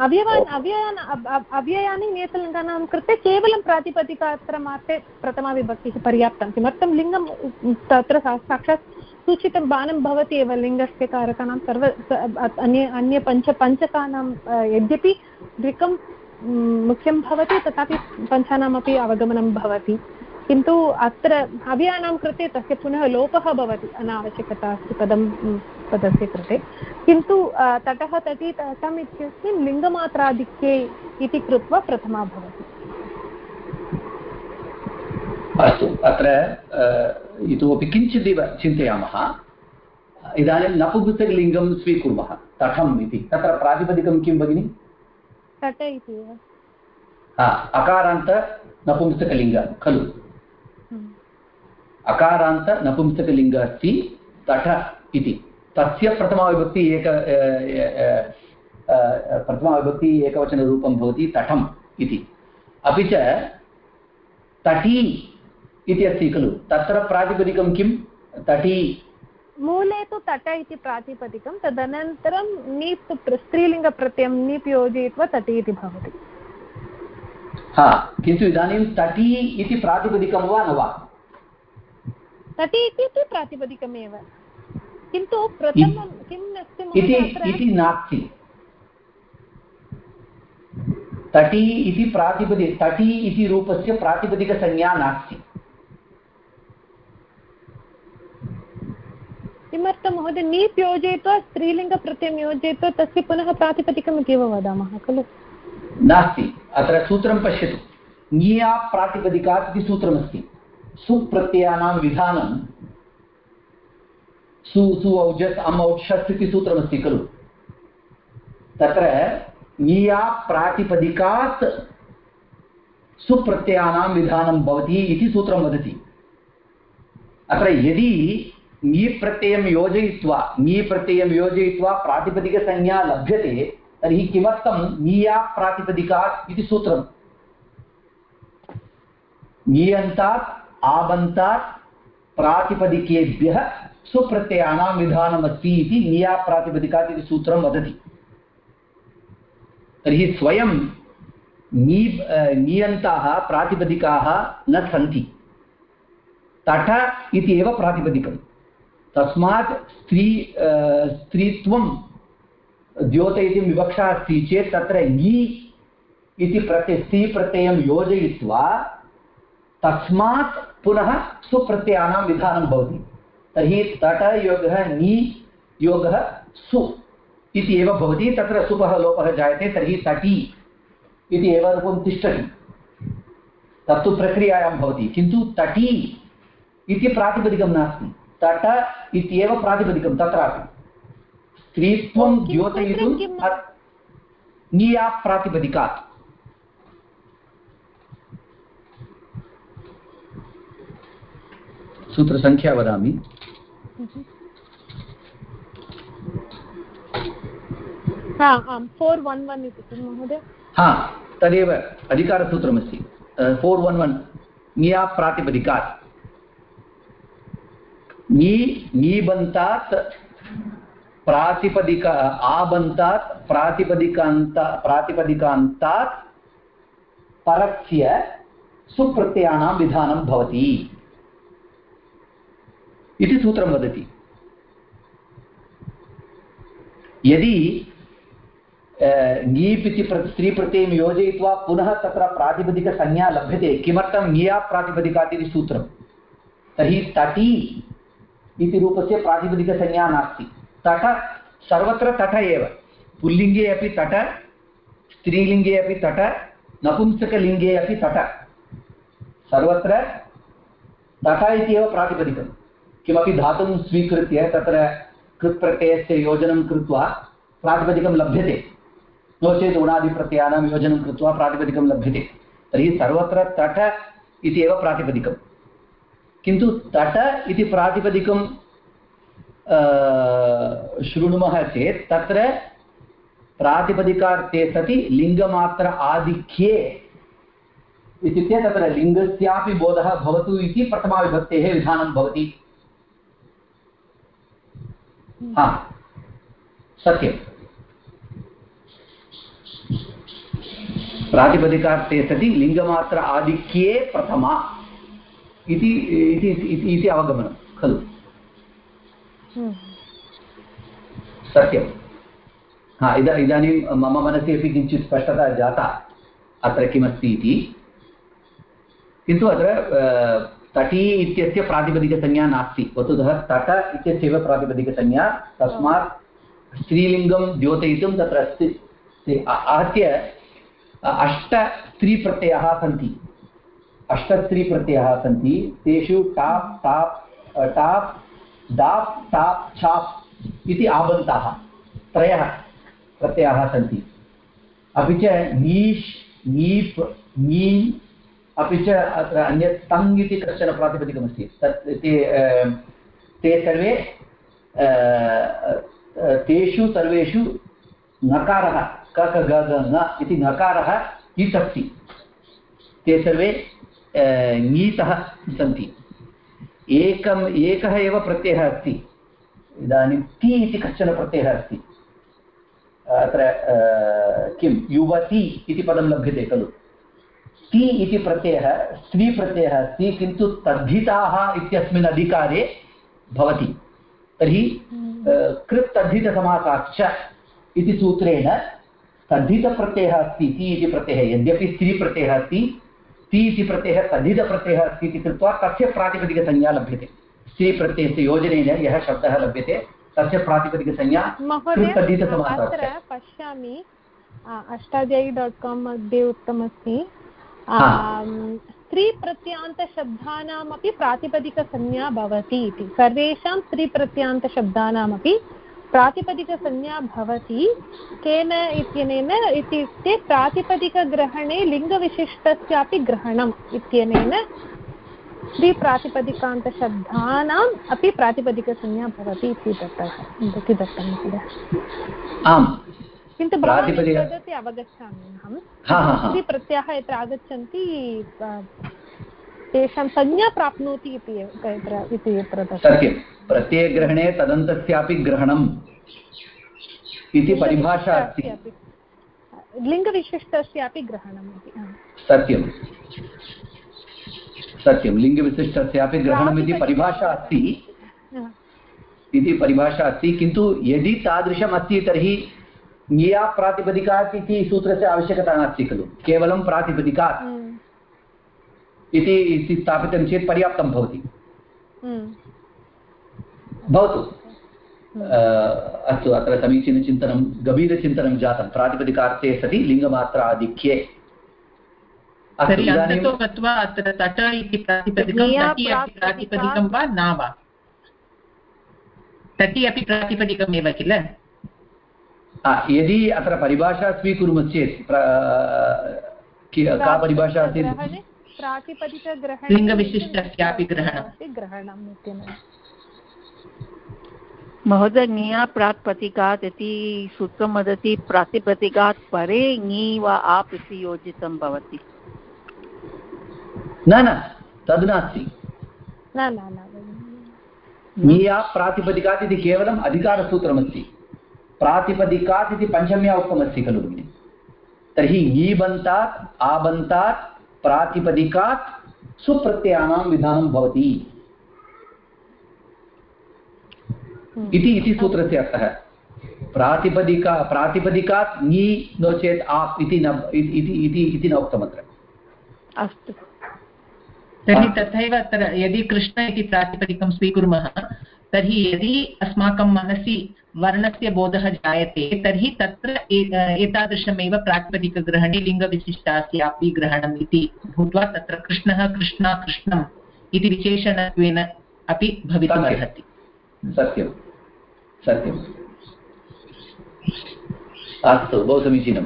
अव्यवान् अव्ययान् अव्ययानि नियतलिङ्गानां कृते केवलं प्रातिपदिकात्रमात्रे प्रथमाविभक्तिः पर्याप्तं। किमर्थं लिङ्गं तत्र साक्षात् सूचितं बाणं भवति एव लिङ्गस्य कारकाणां सर्व अन्य अन्य पञ्च पञ्चकानां यद्यपि द्विकं मुख्यं भवति, तथापि पञ्चानामपि अवगमनं भवति। किन्तु अत्र अव्ययानां कृते तस्य पुनः लोपः भवति, अनावश्यकता अस्ति पदं पदस्य कृते। किन्तु तटः तटी तटम् इत्यस्मिन् लिङ्गमात्राधिक्ये इति कृत्वा प्रथमा भवति। अस्तु, अत्र इतोपि किञ्चिदिव चिन्तयामः। इदानीं नपुंसकलिङ्गं स्वीकुर्मः, तटम् इति। तत्र प्रातिपदिकं किं, भगिनि? तट इति अकारान्त नपुंसकलिङ्ग खलु। अकारान्त नपुंसकलिङ्ग अस्ति तट इति तस्य प्रथमाविभक्ति एक प्रथमाविभक्ति एकवचनरूपं भवति तटम् इति अपि च तटी इति अस्ति खलु तत्र प्रातिपदिकं किं तटी मूले तु तट इति प्रातिपदिकं तदनन्तरं नीप् स्त्रीलिङ्गप्रत्ययं नीप् योजयित्वा तटी इति भवति। हा किन्तु इदानीं तटी इति प्रातिपदिकं वा न वा? तटी इति प्रातिपदिकमेव। किन्तु प्रथमं किम् इति नास्ति। तटी इति प्रातिपदि तटी इति रूपस्य प्रातिपदिकसंज्ञा नास्ति। किमर्थं महोदय नीप् योजयित्वा स्त्रीलिङ्गप्रत्ययं योजयित्वा तस्य पुनः प्रातिपदिकम् इत्येव वदामः, खलु? नास्ति, अत्र सूत्रं पश्यतु। ङिया प्रातिपदिकात् इति सूत्रमस्ति। सुप्रत्ययानां विधानं सु सु औजस् अम् औषस् इति सूत्रमस्ति, खलु? तत्र ङीया प्रातिपदिकात् सुप्रत्ययानां विधानं भवति इति सूत्रं वदति। अत्र यदि ङी प्रत्ययं योजयित्वा ङी प्रत्ययं योजयित्वा प्रातिपदिकसंज्ञा लभ्यते, तर्हि किमर्थं ङीया प्रातिपदिकात् इति सूत्रम् ङीयन्तात् आबन्तात्, प्रातिपदिकेभ्यः सुप्रत्ययानां विधानमस्ति इति ङिया प्रातिपदिकात् इति सूत्रं वदति। तर्हि स्वयं ङी ङीयन्ताः प्रातिपदिकाः न सन्ति। तट इति एव प्रातिपदिकं तस्मात् स्त्री स्त्रीत्वं द्योतयितुं विवक्षा अस्ति चेत् तत्र ङी इति प्रत्यय स्त्रीप्रत्ययं योजयित्वा तस्मात् पुनः सुप्रत्ययानां विधानं भवति। तर्हि तटयोगः नी योगः, सु इति एव भवति। तत्र सुपः लोपः जायते, तर्हि तटि इति एव रूपं तिष्ठति। तत्तु प्रक्रियायां भवति। किन्तु तटि इति प्रातिपदिकं नास्ति। तट इत्येव प्रातिपदिकं तत्रापि। स्त्रीत्वं द्योतयितुं ङिया प्रातिपदिकात्। सूत्रसङ्ख्या वदामि। हा तदेव अधिकारसूत्रमस्ति। फोर् वन् वन् निया प्रातिपदिकात्। नी, नीबन्तात् प्रातिपदिक, आबन्तात् प्रातिपदिकान्त, प्रातिपदिकान्तात् परस्य विधानं भवति। इति सूत्रं वदति। यदि ङीप् इति प्र, स्त्रीप्रत्ययं योजयित्वा पुनः तत्र प्रातिपदिकसंज्ञा लभ्यते, किमर्थं ङिया प्रातिपदिकात् इति सूत्रं? तर्हि तटि इति रूपस्य प्रातिपदिकसंज्ञा नास्ति। तट सर्वत्र तट एव। पुल्लिङ्गे अपि तट, स्त्रीलिङ्गे अपि तट, नपुंसकलिङ्गे अपि तट। सर्वत्र तट इति एव प्रातिपदिकम्। किमपि धातुं स्वीकृत्य तत्र कृत्प्रत्ययस्य योजनं कृत्वा प्रातिपदिकं लभ्यते। नो चेत् उणादिप्रत्ययानां योजनं कृत्वा प्रातिपदिकं लभ्यते। तर्हि सर्वत्र तट इति एव प्रातिपदिकं किन्तु तट इति प्रातिपदिकं शृणुमः चेत् तत्र प्रातिपदिकार्थे सति लिङ्गमात्र आधिक्ये इत्युक्ते तत्र लिङ्गस्यापि बोधः भवतु इति प्रथमाविभक्तेः विधानं भवति। हा। सत्यं प्रातिपदिकार्थे सति लिङ्गमात्र आधिक्ये प्रथमा। इति अवगमनं खलु। हम्म। सत्यं हा इदा इदानीं मम मनसि अपि किञ्चित् स्पष्टता जाता अत्र किमस्ति इति। किन्तु अत्र तटी इत्यस्य प्रातिपदिकसंज्ञा नास्ति। वस्तुतः तट इत्यस्यैव प्रातिपदिकसंज्ञा तस्मात् स्त्रीलिङ्गं द्योतयितुं तत्र अस्ति आहत्य अष्टस्त्रीप्रत्ययाः सन्ति। अष्टस्त्रीप्रत्ययाः सन्ति। तेषु टाप् टाप् टाप् डाप् टाप् छाप् इति आबन्ताः त्रयः प्रत्ययाः सन्ति। अपि च नीष् नीप्, नीन्, अपि च अत्र अन्यत् तङ् इति कश्चन प्रातिपदिकमस्ति। तत्, ते ते सर्वे तेषु सर्वेषु नकारः, क ग ग इति नकारः इत् अस्ति ते सर्वे ङीतः सन्ति। एकम् एकः एव प्रत्ययः अस्ति। इदानीं ति इति कश्चन प्रत्ययः अस्ति। अत्र किं? युवती इति पदं लभ्यते खलु। ति इति प्रत्ययः स्त्रीप्रत्ययः अस्ति किन्तु तद्धिताः इत्यस्मिन् अधिकारे भवति। तर्हि हम्म। कृत् तद्धितसमासाश्च इति सूत्रेण तद्धितप्रत्ययः अस्ति ति इति प्रत्ययः। यद्यपि स्त्रीप्रत्ययः अस्ति ति इति प्रत्ययः तद्धितप्रत्ययः अस्ति इति कृत्वा तस्य प्रातिपदिकसंज्ञा लभ्यते स्त्रीप्रत्ययस्य योजनेन यः शब्दः लभ्यते तस्य प्रातिपदिकसंज्ञा तद्धितसमासः पश्यामि अष्टाध्यायी डाट् काम् मध्ये उक्तमस्ति स्त्रीप्रत्ययान्तशब्दानामपि प्रातिपदिकसंज्ञा भवति इति सर्वेषां स्त्रीप्रत्ययान्तशब्दानामपि प्रातिपदिकसंज्ञा भवति केन इत्यनेन इत्युक्ते प्रातिपदिकग्रहणे लिङ्गविशिष्टस्यापि ग्रहणम् इत्यनेन द्विप्रातिपदिकान्तशब्दानाम् अपि प्रातिपदिकसंज्ञा भवति इति दत्तः इति दत्तं महोदय आम्। किन्तु वदति अवगच्छामि अहं। प्रत्ययाः यत्र आगच्छन्ति तेषां संज्ञा प्राप्नोति इति इति यत्र सत्यं प्रत्ययग्रहणे तदन्तस्यापि ग्रहणम् इति परिभाषा अस्ति। लिङ्गविशिष्टस्यापि ग्रहणम् इति सत्यं सत्यं लिङ्गविशिष्टस्यापि ग्रहणम् इति परिभाषा अस्ति। इति परिभाषा अस्ति। किन्तु यदि तादृशम् अस्ति तर्हि ङिया प्रातिपदिकात् इति सूत्रस्य आवश्यकता नास्ति खलु। केवलं प्रातिपदिकात्। हम्म। इति स्थापितं चेत् पर्याप्तं भवति। हम्म। भवतु। अस्तु अत्र समीचीनचिन्तनं गभीरचिन्तनं जातं। प्रातिपदिकार्थे सति लिङ्गमात्राधिक्ये। तर्हि अन्ततो गत्वा अत्र तट इति प्रातिपदिकं प्रातिपदिकं वा न वा? तटि अपि प्रातिपदिकमेव किल? यदि अत्र परिभाषा स्वीकुर्मः चेत् का परिभाषा अस्ति लिङ्गविशिष्टस्यापि ग्रहणं महोदय ङिया प्रातिपदिकात् इति सूत्रं वदति प्रातिपदिकात् परे ङि वा आप् इति योजितं भवति। न न तद् नास्ति। ङिया प्रातिपदिकात् इति केवलम् अधिकारसूत्रमस्ति। प्रातिपदिकात् इति पञ्चम्या उक्तमस्ति खलु भगिनि। तर्हि ङीबन्तात् आबन्तात् प्रातिपदिकात् सुप्रत्ययानां विधानं भवति। हम्म। इति इति सूत्रस्य अर्थः। प्रातिपदिका प्रातिपदिकात् ङी नो चेत् आप् इति न इति न उक्तमत्र। अस्तु। तर्हि तथैव अत्र यदि कृष्ण इति प्रातिपदिकं स्वीकुर्मः तर्हि यदि अस्माकं मनसि वर्णस्य बोधः जायते तर्हि तत्र एतादृशमेव प्रातिपदिकग्रहणे लिङ्गविशिष्टास्यापि ग्रहणम् इति भूत्वा तत्र कृष्णः कृष्णा कृष्णम् इति विशेषणत्वेन अपि भवितुमर्हति सत्यं। सत्यम् अस्तु बहु समीचीनं।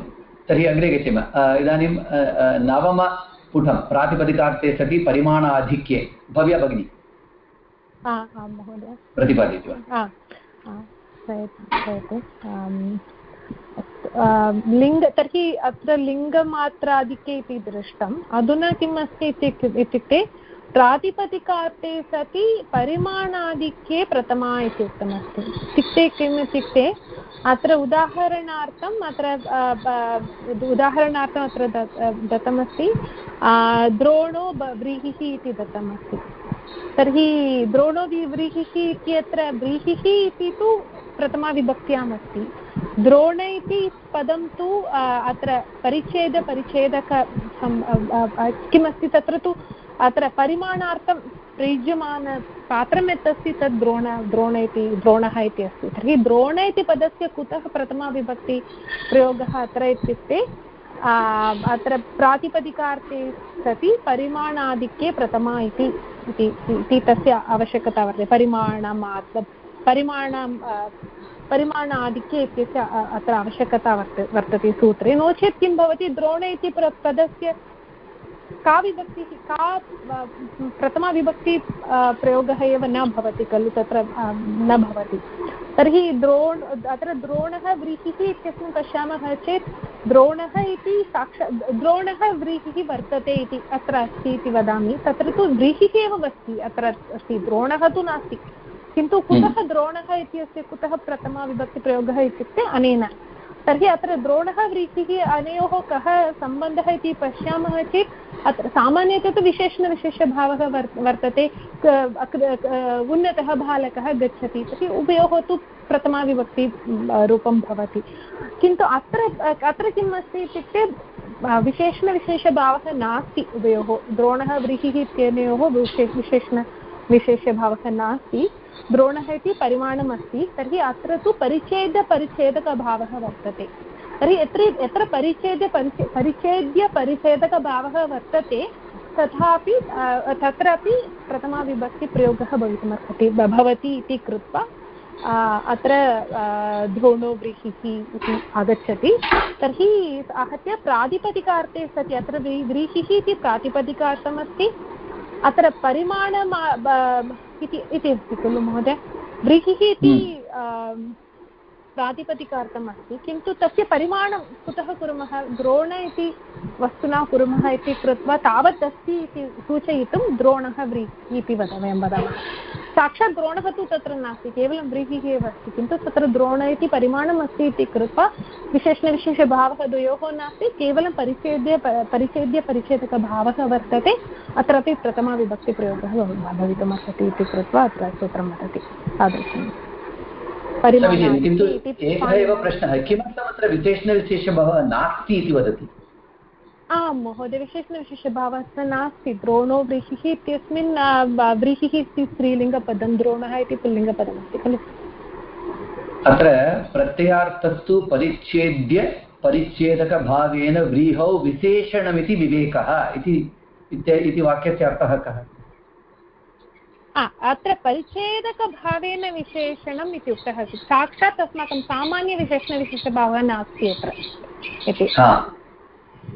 तर्हि अग्रे गच्छेम। इदानीं नवम पुटं प्रातिपदिकार्थे सति परिमाणाधिक्ये। भव्या भगिनी। प्रतिपादयति वा? लिङ्ग तर्हि अत्र लिङ्गमात्रादिके इति दृष्टम्। अधुना किम् अस्ति इत्युक्ते प्रातिपदिकार्थे सति परिमाणाधिक्ये प्रथमा इति उक्तमस्ति। इत्युक्ते किम् इत्युक्ते अत्र उदाहरणार्थम् अत्र उदाहरणार्थम् अत्र दत्तमस्ति द्रोणो व्रीहिः इति दत्तमस्ति। तर्हि द्रोणो व्रीहिः इत्यत्र व्रीहिः इति तु प्रथमाविभक्त्याम् अस्ति द्रोण इति पदं तु अत्र परिच्छेदपरिच्छेदक किमस्ति तत्र तु अत्र परिमाणार्थं प्रयुज्यमानपात्रं यत् अस्ति तद् द्रोण द्रोण इति द्रोणः इति अस्ति। तर्हि द्रोण इति पदस्य कुतः प्रथमाविभक्ति प्रयोगः अत्र इत्युक्ते अत्र प्रातिपदिकार्थे सति परिमाणाधिक्ये प्रथमा इति तस्य आवश्यकता वर्तते। परिमाणं परिमाणं परिमाणाधिक्ये इत्यस्य अत्र आवश्यकता वर्त, वर्तते सूत्रे। नो चेत् किं भवति? द्रोण इति पदस्य का विभक्तिः का प्रथमाविभक्ति प्रयोगः एव न भवति खलु तत्र न भवति। तर्हि द्रोण अत्र द्रोणः व्रीहिः इत्यस्मिन् पश्यामः चेत् द्रोणः इति साक्षात् द्रोणः व्रीहिः वर्तते इति अत्र अस्ति इति वदामि। तत्र तु व्रीहिः एव अस्ति अत्र अस्ति। द्रोणः तु नास्ति। किन्तु कुतः द्रोणः इत्यस्य कुतः प्रथमाविभक्तिप्रयोगः इत्युक्ते अनेन? तर्हि अत्र द्रोणः व्रीहिः अनयोः कः सम्बन्धः इति पश्यामः चेत्, अत्र सामान्यतः तु विशेषणविशेषभावः वर्, वर्तते। उन्नतः बालकः गच्छति। तर्हि उभयोः तु प्रथमाविभक्ति रूपं भवति। किन्तु अत्र अत्र किम् अस्ति इत्युक्ते विशेषणविशेषभावः नास्ति उभयोः। द्रोणः व्रीहिः इत्यनयोः विशेषणविशेषभावः नास्ति। द्रोणः इति परिमाणम् अस्ति तर्हि अत्र तु परिच्छेदपरिच्छेदकभावः वर्तते। तर्हि यत्र यत्र परिच्छेद्य परिच्छेद्यपरिच्छेदकभावः वर्तते, तथापि तत्रापि प्रथमाविभक्तिप्रयोगः भवितुमर्हति। भवति इति कृत्वा अत्र द्रोणो व्रीहिः इति आगच्छति। तर्हि आहत्य प्रातिपदिकार्थे सति, अत्र व्रीहिः इति प्रातिपदिकार्थमस्ति। अत्र परिमाणम् इति अस्ति खलु महोदय व्रीहिः इति हम्म। प्रातिपदिकार्थम् अस्ति किन्तु तस्य परिमाणं कुतः कुर्मः, द्रोण इति वस्तुना कुर्मः इति कृत्वा तावत् अस्ति इति सूचयितुं द्रोणः व्रीहि इति वद, वयं वदामः। साक्षात् द्रोणः तु तत्र नास्ति, केवलं व्रीहिः एव अस्ति, किन्तु तत्र द्रोण इति परिमाणम् अस्ति इति कृत्वा विशेषणविशेषभावः द्वयोः नास्ति, केवलं परिच्छेद्य परिच्छेद्य परिच्छेदकभावः वर्तते, अत्रापि प्रथमाविभक्तिप्रयोगः भवितुमर्हति इति कृत्वा अत्र सूत्रं वदति। तादृशम्। किन्तु एकः एव प्रश्नः किमर्थमत्र विशेषणविशेषभावः नास्ति इति वदति? आं महोदय विशेषणविशेषभावः नास्ति। द्रोणो व्रीहिः इत्यस्मिन् व्रीहिः इति स्त्रीलिङ्गपदं द्रोणः इति पुल्लिङ्गपदमस्ति खलु? अत्र प्रत्ययार्थस्तु परिच्छेद्य परिच्छेदकभावेन व्रीहौ विशेषणमिति विवेकः इति वाक्यस्य अर्थः कः? अत्र परिच्छेदकभावेन विशेषणम् इति उक्तः अस्ति। साक्षात् अस्माकं सामान्यविशेषणविशेषभावः नास्ति अत्र। इति।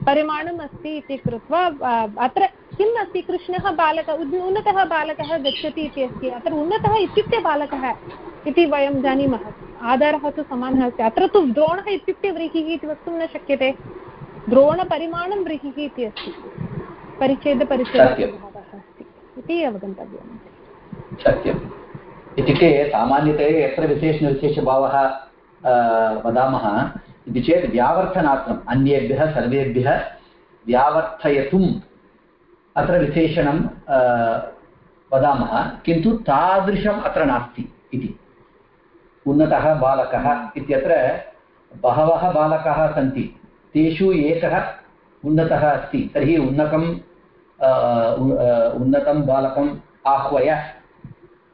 परिमाणम् अस्ति इति कृत्वा अत्र किम् अस्ति? कृष्णः बालकः उन्नतः बालकः गच्छति इति अस्ति। अत्र उन्नतः इत्युक्ते बालकः इति वयं जानीमः। आधारः तु समानः अस्ति। अत्र तु द्रोणः इत्युक्ते व्रीहिः इति वक्तुं न शक्यते। द्रोणपरिमाणं व्रीहिः इति अस्ति। परिच्छेदपरिच्छेदभावः अस्ति। इति अवगन्तव्यम्। सत्यम्। इत्युक्ते सामान्यतया यत्र विशेषणविशेषभावः वदामः, इति चेत् व्यावर्तनार्थम्, अन्येभ्यः, सर्वेभ्यः व्यावर्तयितुम् अत्र विशेषणं वदामः। किन्तु तादृशम् अत्र नास्ति इति। उन्नतः बालकः इत्यत्र बहवः बालकाः सन्ति। तेषु एकः उन्नतः अस्ति। तर्हि उन्नकं उन्नतं बालकम् आह्वय।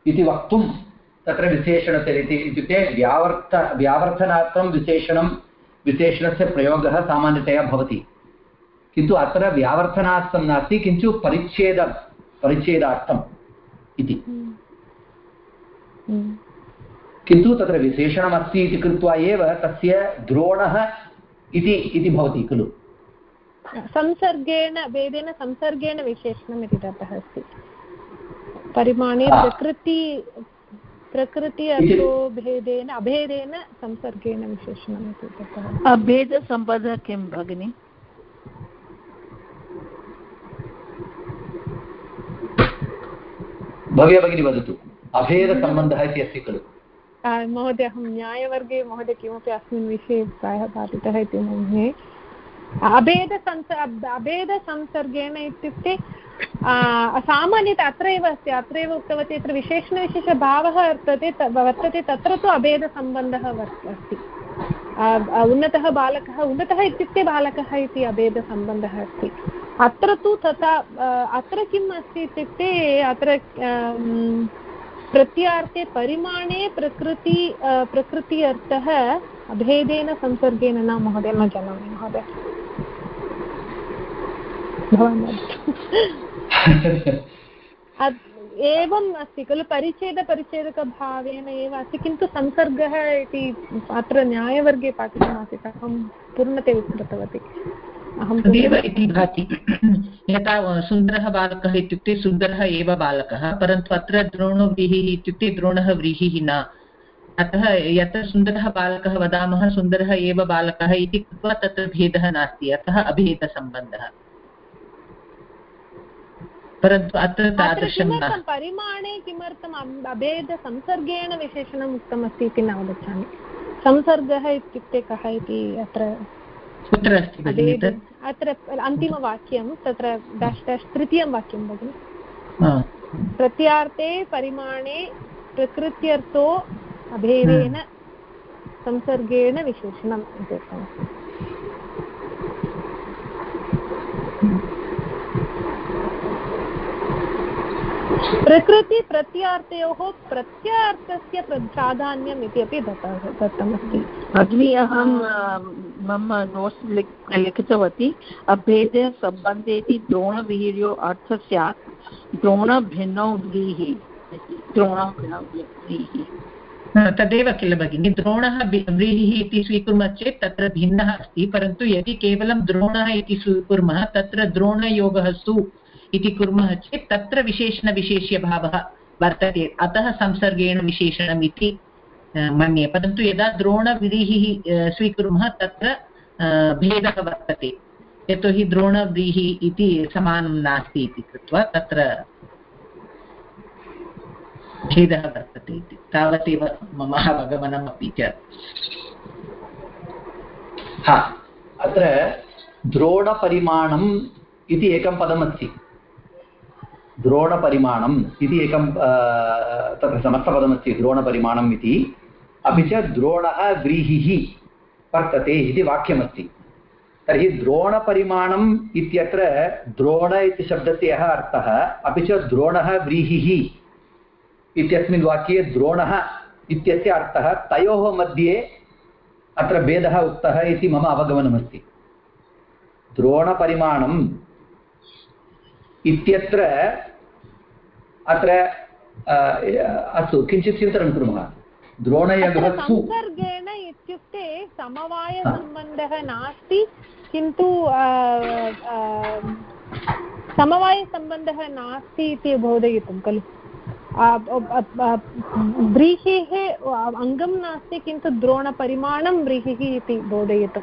इति वक्तुं तत्र विशेषणस्य इति इत्युक्ते व्यावर्त व्यावर्तनार्थं विशेषणं विशेषणस्य प्रयोगः सामान्यतया भवति। किन्तु अत्र व्यावर्तनार्थं नास्ति किन्तु परिच्छेद परिच्छेदार्थम् इति। किन्तु तत्र विशेषणमस्ति इति कृत्वा एव तस्य द्रोणः इति इति भवति खलु। संसर्गेण वेदेन संसर्गेण विशेषणम् इति ततः अस्ति। परिमाणे प्रकृति प्रकृति अर्थो भेदेन अभेदेन संसर्गेण विशेषणम् इति ततः अभेदसम्बन्धः किं भगिनि भव्य भगिनी वदतु अभेदसम्बन्धः इति अस्ति खलु महोदय अहं न्यायवर्गे महोदय किमपि अस्मिन् विषये प्रायः पाठितः इति मन्ये अभेदसंस अभेदसंसर्गेण इत्युक्ते सामान्यतः अत्र एव अस्ति अत्र एव उक्तवती, अत्र विशेषणविशेषभावः वर्तते वर्तते, तत्र तु अभेदसम्बन्धः वर् अस्ति। उन्नतः बालकः, उन्नतः इत्युक्ते बालकः इति अभेदसम्बन्धः अस्ति। अत्र तु तथा अत्र किम् अस्ति इत्युक्ते, अत्र प्रत्यार्थे परिमाणे प्रकृति प्रकृति अर्थः अभेदेन संसर्गेण न महोदय, न जानामि महोदय। एवम् अस्ति खलु परिच्छेदपरिच्छेदकभावेन एव अस्ति, किन्तु संसर्गः इति अत्र न्यायवर्गे पाठितमासीत्, अहं पूर्णतया विस्मृतवती तदेव इति भाति। यथा सुन्दरः बालकः इत्युक्ते सुन्दरः एव बालकः परन्तु अत्र द्रोणव्रीहिः इत्युक्ते द्रोणः व्रीहिः न। अतः यत्र सुन्दरः बालकः वदामः सुन्दरः एव बालकः इति कृत्वा तत्र भेदः नास्ति अतः अभेदसम्बन्धः। परन्तु अत्र तादृशं परिमाणे किमर्थम् अभेदसंसर्गेण विशेषणम् उक्तमस्ति इति न अवगच्छामि संसर्गः इत्युक्ते कः इति अत्र कुत्र अस्ति अत्र अन्तिमवाक्यं तत्र डश् डश् तृतीयं वाक्यं भगिनि। प्रत्यार्थे परिमाणे प्रकृत्यर्थो अभेदेन संसर्गेण विशेषणम् इति प्रकृतिप्रत्यार्थयोः प्रत्यार्थस्य प्राधान्यम् इति अपि दत्तमस्ति। भगिनी अहं मम नोट्स् लिखितवती। अभेदसम्बन्धे इति द्रोणवीर्यो अर्थः स्यात्। द्रोणभिन्नौ व्रीः द्रोणभिन्नौ व्रीः तदेव किल भगिनि? द्रोणः व्रीहिः इति स्वीकुर्मः चेत् तत्र भिन्नः अस्ति परन्तु यदि केवलं द्रोणः इति स्वीकुर्मः तत्र द्रोणयोगः सु इति कुर्मः चेत् तत्र विशेषणविशेष्यभावः वर्तते। अतः संसर्गेण विशेषणम् इति मन्ये। परन्तु यदा द्रोणव्रीहिः स्वीकुर्मः, तत्र भेदः वर्तते। यतोहि द्रोणव्रीहिः इति समानं नास्ति इति कृत्वा तत्र भेदः वर्तते इति। तावदेव मम अवगमनम् च। अत्र द्रोणपरिमाणम् इति एकं पदमस्ति। द्रोणपरिमाणम् इति एकं तत्र समर्थपदमस्ति द्रोणपरिमाणम् इति। अपि च द्रोणः व्रीहिः वर्तते इति वाक्यमस्ति। तर्हि द्रोणपरिमाणम् इत्यत्र द्रोण इति शब्दस्य यः अर्थः, अपि च द्रोणः व्रीहिः इत्यस्मिन् वाक्ये द्रोणः इत्यस्य अर्थः तयोः मध्ये अत्र भेदः उक्तः इति मम अवगमनमस्ति। द्रोणपरिमाणम् इत्यत्र अत्र अस्तु किञ्चित् चिन्तनं कुर्मः। द्रोणयोगः संसर्गेण इत्युक्ते समवायसम्बन्धः नास्ति किन्तु समवायसम्बन्धः नास्ति इति बोधयितुं खलु। व्रीहेः अङ्गं नास्ति किन्तु द्रोणपरिमाणं व्रीहिः इति बोधयतु।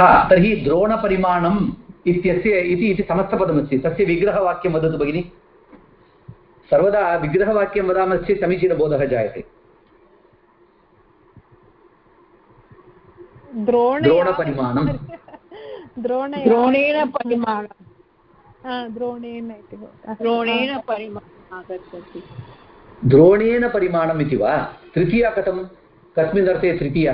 तर्हि द्रोणपरिमाणम् इत्यस्य इति इति समस्तपदमस्ति। तस्य विग्रहवाक्यं वदतु भगिनि। सर्वदा विग्रहवाक्यं वदामश्चेत् समीचीनबोधः जायते। द्रोणपरिमाणं द्रोणेन परिमाणं द्रोणेन इति द्रोणेन परिमाणम् आगच्छति। द्रोणेन परिमाणम् इति वा? तृतीया कथं कस्मिन् अर्थे तृतीया।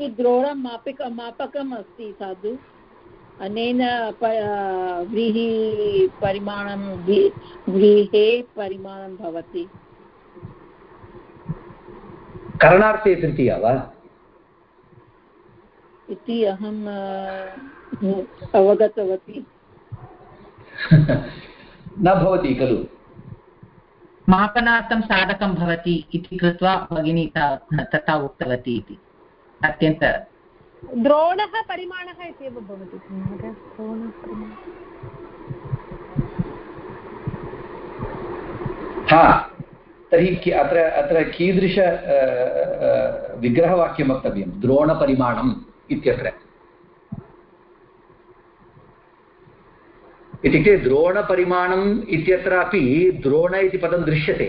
द्रोणं मापिक मापकम् अस्ति साधु। अनेन व्रीहि परिमाणं व्रीहे परिमाणं भवति। करणार्थे तृतीया वा? इति अहम् अवगतवती। न भवति खलु। मापनार्थं साधकं भवति इति कृत्वा भगिनी तथा उक्तवती इति। अत्यन्त द्रोणः परिमाणः इत्येव भवति हा तर्हि अत्र अत्र कीदृश विग्रहवाक्यं वक्तव्यं? द्रोणपरिमाणम् इत्यत्र। इत्युक्ते द्रोणपरिमाणम् इत्यत्रापि द्रोण इति पदं दृश्यते।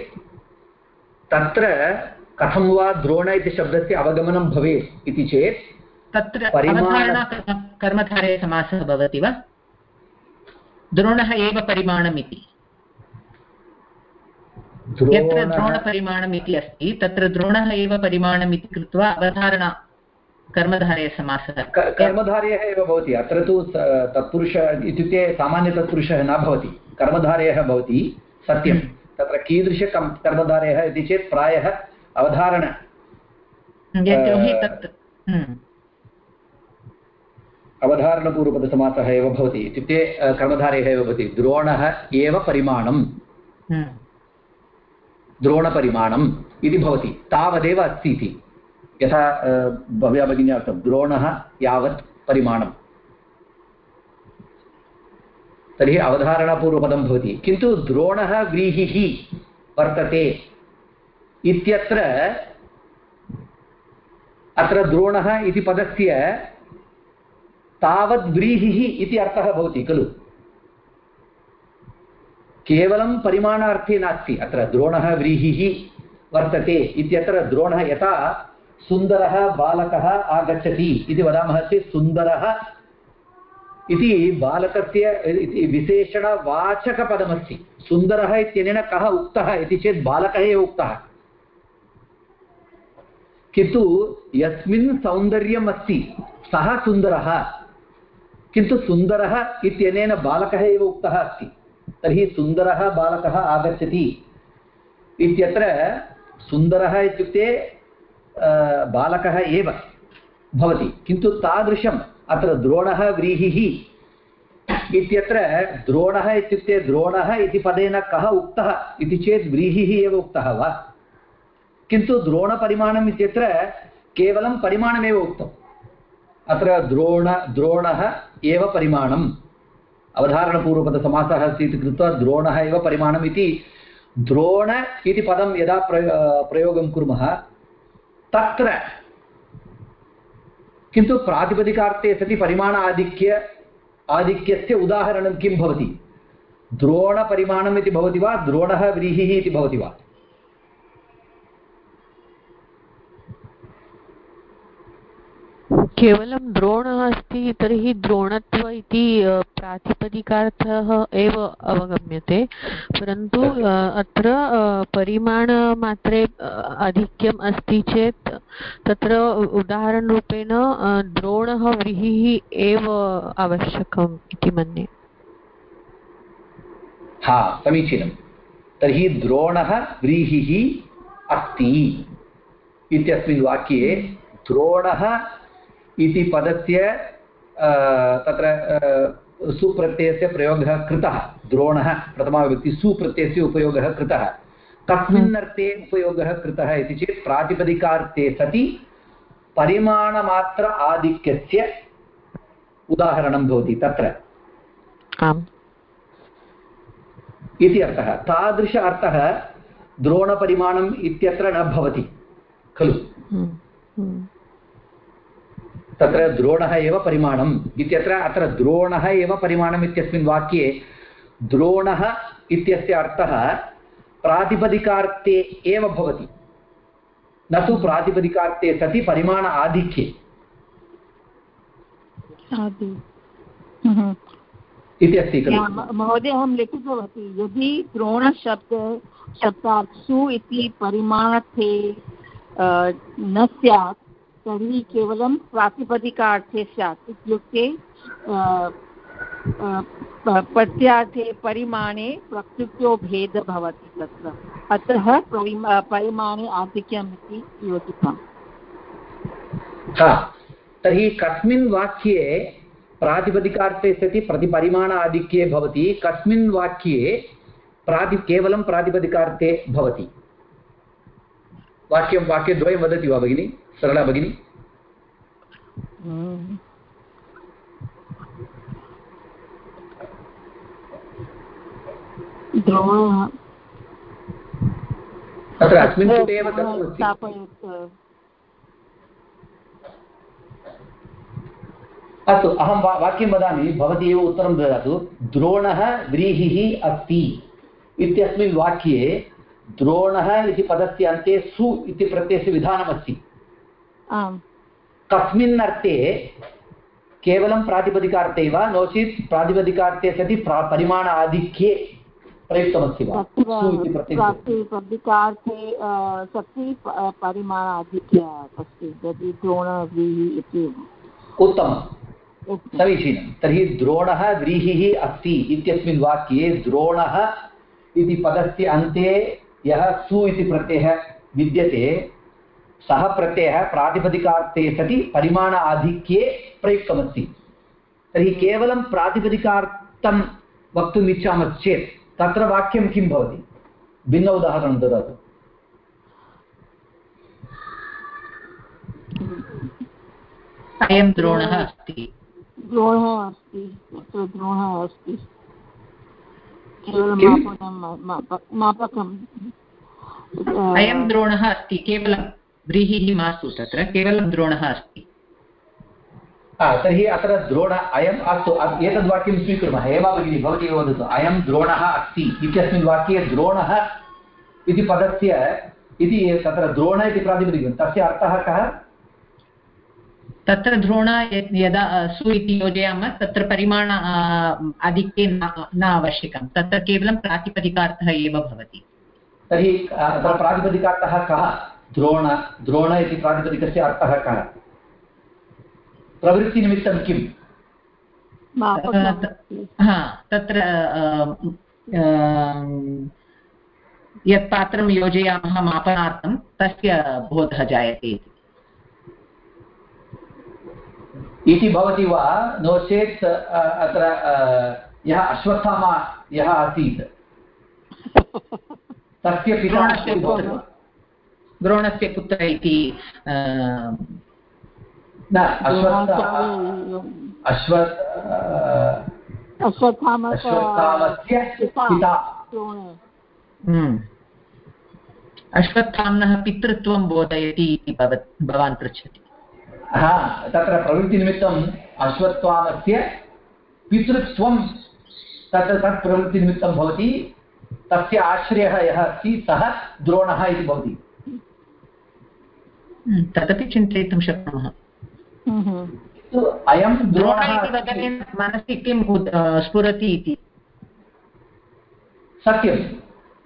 तत्र कथं वा द्रोण इति शब्दस्य अवगमनं भवेत् इति चेत् तत्र कर्मधारे समासः भवति वा? द्रोणः एव परिमाणम् इति। यत्र द्रोणपरिमाणम् इति अस्ति तत्र द्रोणः एव परिमाणम् इति कृत्वा अवधारणा कर्मधारयसमासः कर्मधारयः एव भवति अत्र तु तत्पुरुष इत्युक्ते सामान्यतत्पुरुषः न भवति कर्मधारयः भवति सत्यं हम्म। तत्र कीदृश कर्मधारयः इति चेत् प्रायः अवधारण हम्म। अवधारणपूर्वपदसमासः एव भवति इत्युक्ते कर्मधारयः एव भवति द्रोणः एव परिमाणं हम्म। द्रोणपरिमाणम् इति भवति तावदेव अस्ति इति यथा भव्या भगिन्या उक्तं द्रोणः यावत् परिमाणं तर्हि अवधारणापूर्वपदं भवति। किन्तु द्रोणः व्रीहिः वर्तते इत्यत्र, अत्र द्रोणः इति पदस्य तावद् व्रीहिः इति अर्थः भवति खलु। केवलं परिमाणार्थे नास्ति। अत्र द्रोणः व्रीहिः वर्तते इत्यत्र द्रोणः यथा सुन्दरः बालकः आगच्छति इति वदामः चेत् सुन्दरः इति बालकस्य विशेषणवाचकपदमस्ति। सुन्दरः इत्यनेन कः उक्तः इति चेत् बालकः एव उक्तः। किन्तु यस्मिन् सौन्दर्यम् अस्ति, सः सुन्दरः, किन्तु सुन्दरः इत्यनेन बालकः एव उक्तः अस्ति। तर्हि सुन्दरः बालकः आगच्छति इत्यत्र सुन्दरः इत्युक्ते बालकः एव भवति। किन्तु तादृशम् अत्र द्रोणः व्रीहिः इत्यत्र द्रोणः इत्युक्ते द्रोणः इति पदेन कः उक्तः इति चेत् व्रीहिः एव उक्तः वा? किन्तु द्रोणपरिमाणम् इत्यत्र केवलं परिमाणमेव उक्तम्। अत्र द्रोण, द्रोणः एव परिमाणम्। अवधारणपूर्वपदसमासः अस्ति इति कृत्वा द्रोणः एव परिमाणम् इति द्रोण इति पदं यदा प्रयोगं कुर्मः तत्र। किन्तु प्रातिपदिकार्थे सति परिमाण आधिक्य आधिक्यस्य उदाहरणं किं भवति? द्रोणपरिमाणम् इति भवति वा? द्रोणः व्रीहिः इति भवति वा? केवलं द्रोणः अस्ति, तर्हि द्रोणत्व इति प्रातिपदिकार्थः एव अवगम्यते। परन्तु अत्र परिमाणमात्रे आधिक्यम् अस्ति चेत्, तत्र उदाहरणरूपेण द्रोणः व्रीहिः एव आवश्यकम् इति मन्ये। हा, समीचीनं। तर्हि द्रोणः व्रीहिः अस्ति। इत्यस्मिन् वाक्ये द्रोणः इति पदस्य तत्र सुप्रत्ययस्य प्रयोगः कृतः द्रोणः प्रथमाविभक्ति सुप्रत्ययस्य उपयोगः कृतः। कस्मिन् अर्थे उपयोगः कृतः इति चेत् प्रातिपदिकार्थे सति परिमाणमात्र आधिक्यस्य उदाहरणं भवति तत्र। इति अर्थः। तादृश अर्थः द्रोणपरिमाणम् इत्यत्र न भवति खलु। हम्म, हम्म। तत्र द्रोणः एव परिमाणम् इत्यत्र अत्र द्रोणः एव परिमाणम् इत्यस्मिन् वाक्ये द्रोणः इत्यस्य अर्थः प्रातिपदिकार्थे एव भवति। न तु प्रातिपदिकार्थे सति परिमाण आधिक्ये। इति अस्ति खलु। महोदय अहं लिखितवती। यदि द्रोणशब्द शब्दात् सु इति परिमाणे न स्यात् तर्हि केवलं प्रातिपदिकार्थे स्यात्। इत्युक्ते प्रत्यार्थे परिमाणे प्रकृत्यो भेदः भवति तत्र। अतः परिमाणे आधिक्यम् इति योजितम्। तर्हि कस्मिन् वाक्ये प्रातिपदिकार्थे सति प्रतिपरिमाण आधिक्ये भवति। कस्मिन् वाक्ये प्राति, केवलं प्रातिपदिकार्थे भवति। वाक्यं, वाक्यद्वयं वदति वा भगिनि? सरला भगिनी तत्र अस्मिन् पुटे एव अस्तु अहं वा वाक्यं वदामि। भवती एव उत्तरं ददातु। द्रोणः व्रीहिः अस्ति इत्यस्मिन् वाक्ये द्रोणः इति पदस्य अन्ते सु इति प्रत्ययस्य विधानमस्ति। कस्मिन् अर्थे केवलं प्रातिपदिकार्थे वा? नो चेत् प्रातिपदिकार्थे सति प्रा परिमाण आधिक्ये प्रयुक्तमस्ति वा? प्रातिपदिकार्थे सति परिमाण आधिक्य अस्ति। यदि इति उत्तमं। समीचीनं। तर्हि द्रोणः व्रीहिः अस्ति इत्यस्मिन् वाक्ये द्रोणः इति पदस्य अन्ते यः सु इति प्रत्ययः विद्यते। सः प्रत्ययः प्रातिपदिकार्थे सति परिमाण आधिक्ये प्रयुक्तमस्ति। तर्हि केवलं प्रातिपदिकार्थं वक्तुम् इच्छामश्चेत् तत्र वाक्यं किं भवति? भिन्न उदाहरणं ददातु। अयं द्रोणः अस्ति। द्रोणः अस्ति। द्रोणः अस्ति। केवलं मापकम्। अयं द्रोणः अस्ति। केवलं व्रीहिः मास्तु तत्र केवलं द्रोणः अस्ति। तर्हि अत्र द्रोण अयम् अस्तु। एतद् वाक्यं स्वीकुर्मः। हेमा भगिनी भवती एव वदतु। अयं द्रोणः अस्ति इत्यस्मिन् वाक्ये द्रोणः इति पदस्य इति तत्र द्रोण इति प्रातिपदिकं। तस्य अर्थः कः? तत्र द्रोण यदा सु इति योजयामः तत्र परिमाण आधिक्ये न आवश्यकं। तत्र केवलं प्रातिपदिकार्थः एव भवति। तर्हि प्रातिपदिकार्थः कः? द्रोण द्रोण इति प्रातिपदिकस्य अर्थः कः? प्रवृत्तिनिमित्तं किम्? तत्र यत् पात्रं योजयामः मापनार्थं तस्य बोधः जायते इति। भवति वा? नो चेत् अत्र यः अश्वत्थामा यः आसीत् तस्य पिता द्रोणस्य पुत्र इति हम्म। अश्वत्थाम्नः पितृत्वं बोधयति इति भवान् पृच्छति। हा तत्र प्रवृत्तिनिमित्तम् अश्वत्थामस्य पितृत्वं तत् तत् प्रवृत्तिनिमित्तं भवति। तस्य आश्रयः यः अस्ति सः द्रोणः इति भवति। तदपि चिन्तयितुं शक्नुमः। अयं द्रोणः मनसि किं स्फुरति इति? सत्यम्।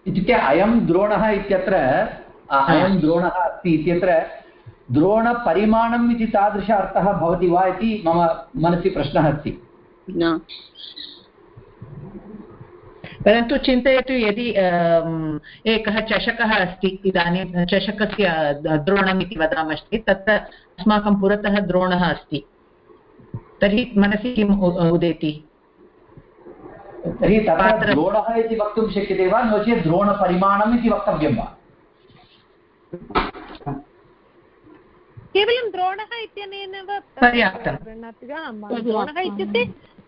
इत्युक्ते अयं द्रोणः इत्यत्र अयं द्रोणः अस्ति इत्यत्र द्रोणपरिमाणम् इति तादृश अर्थः भवति वा इति मम मनसि प्रश्नः अस्ति। परन्तु चिन्तयतु यदि एकः चषकः अस्ति इदानीं चषकस्य द्रोणम् इति वदामश्चेत् तत्र अस्माकं पुरतः द्रोणः अस्ति। तर्हि मनसि किम् उदेति? तर्हि तत्र द्रोणः इति वक्तुं शक्यते वा? नो चेत् द्रोणपरिमाणम् इति वक्तव्यं वा? केवलं द्रोणः इत्यनेन पर्याप्तं द्रोणः इत्युक्ते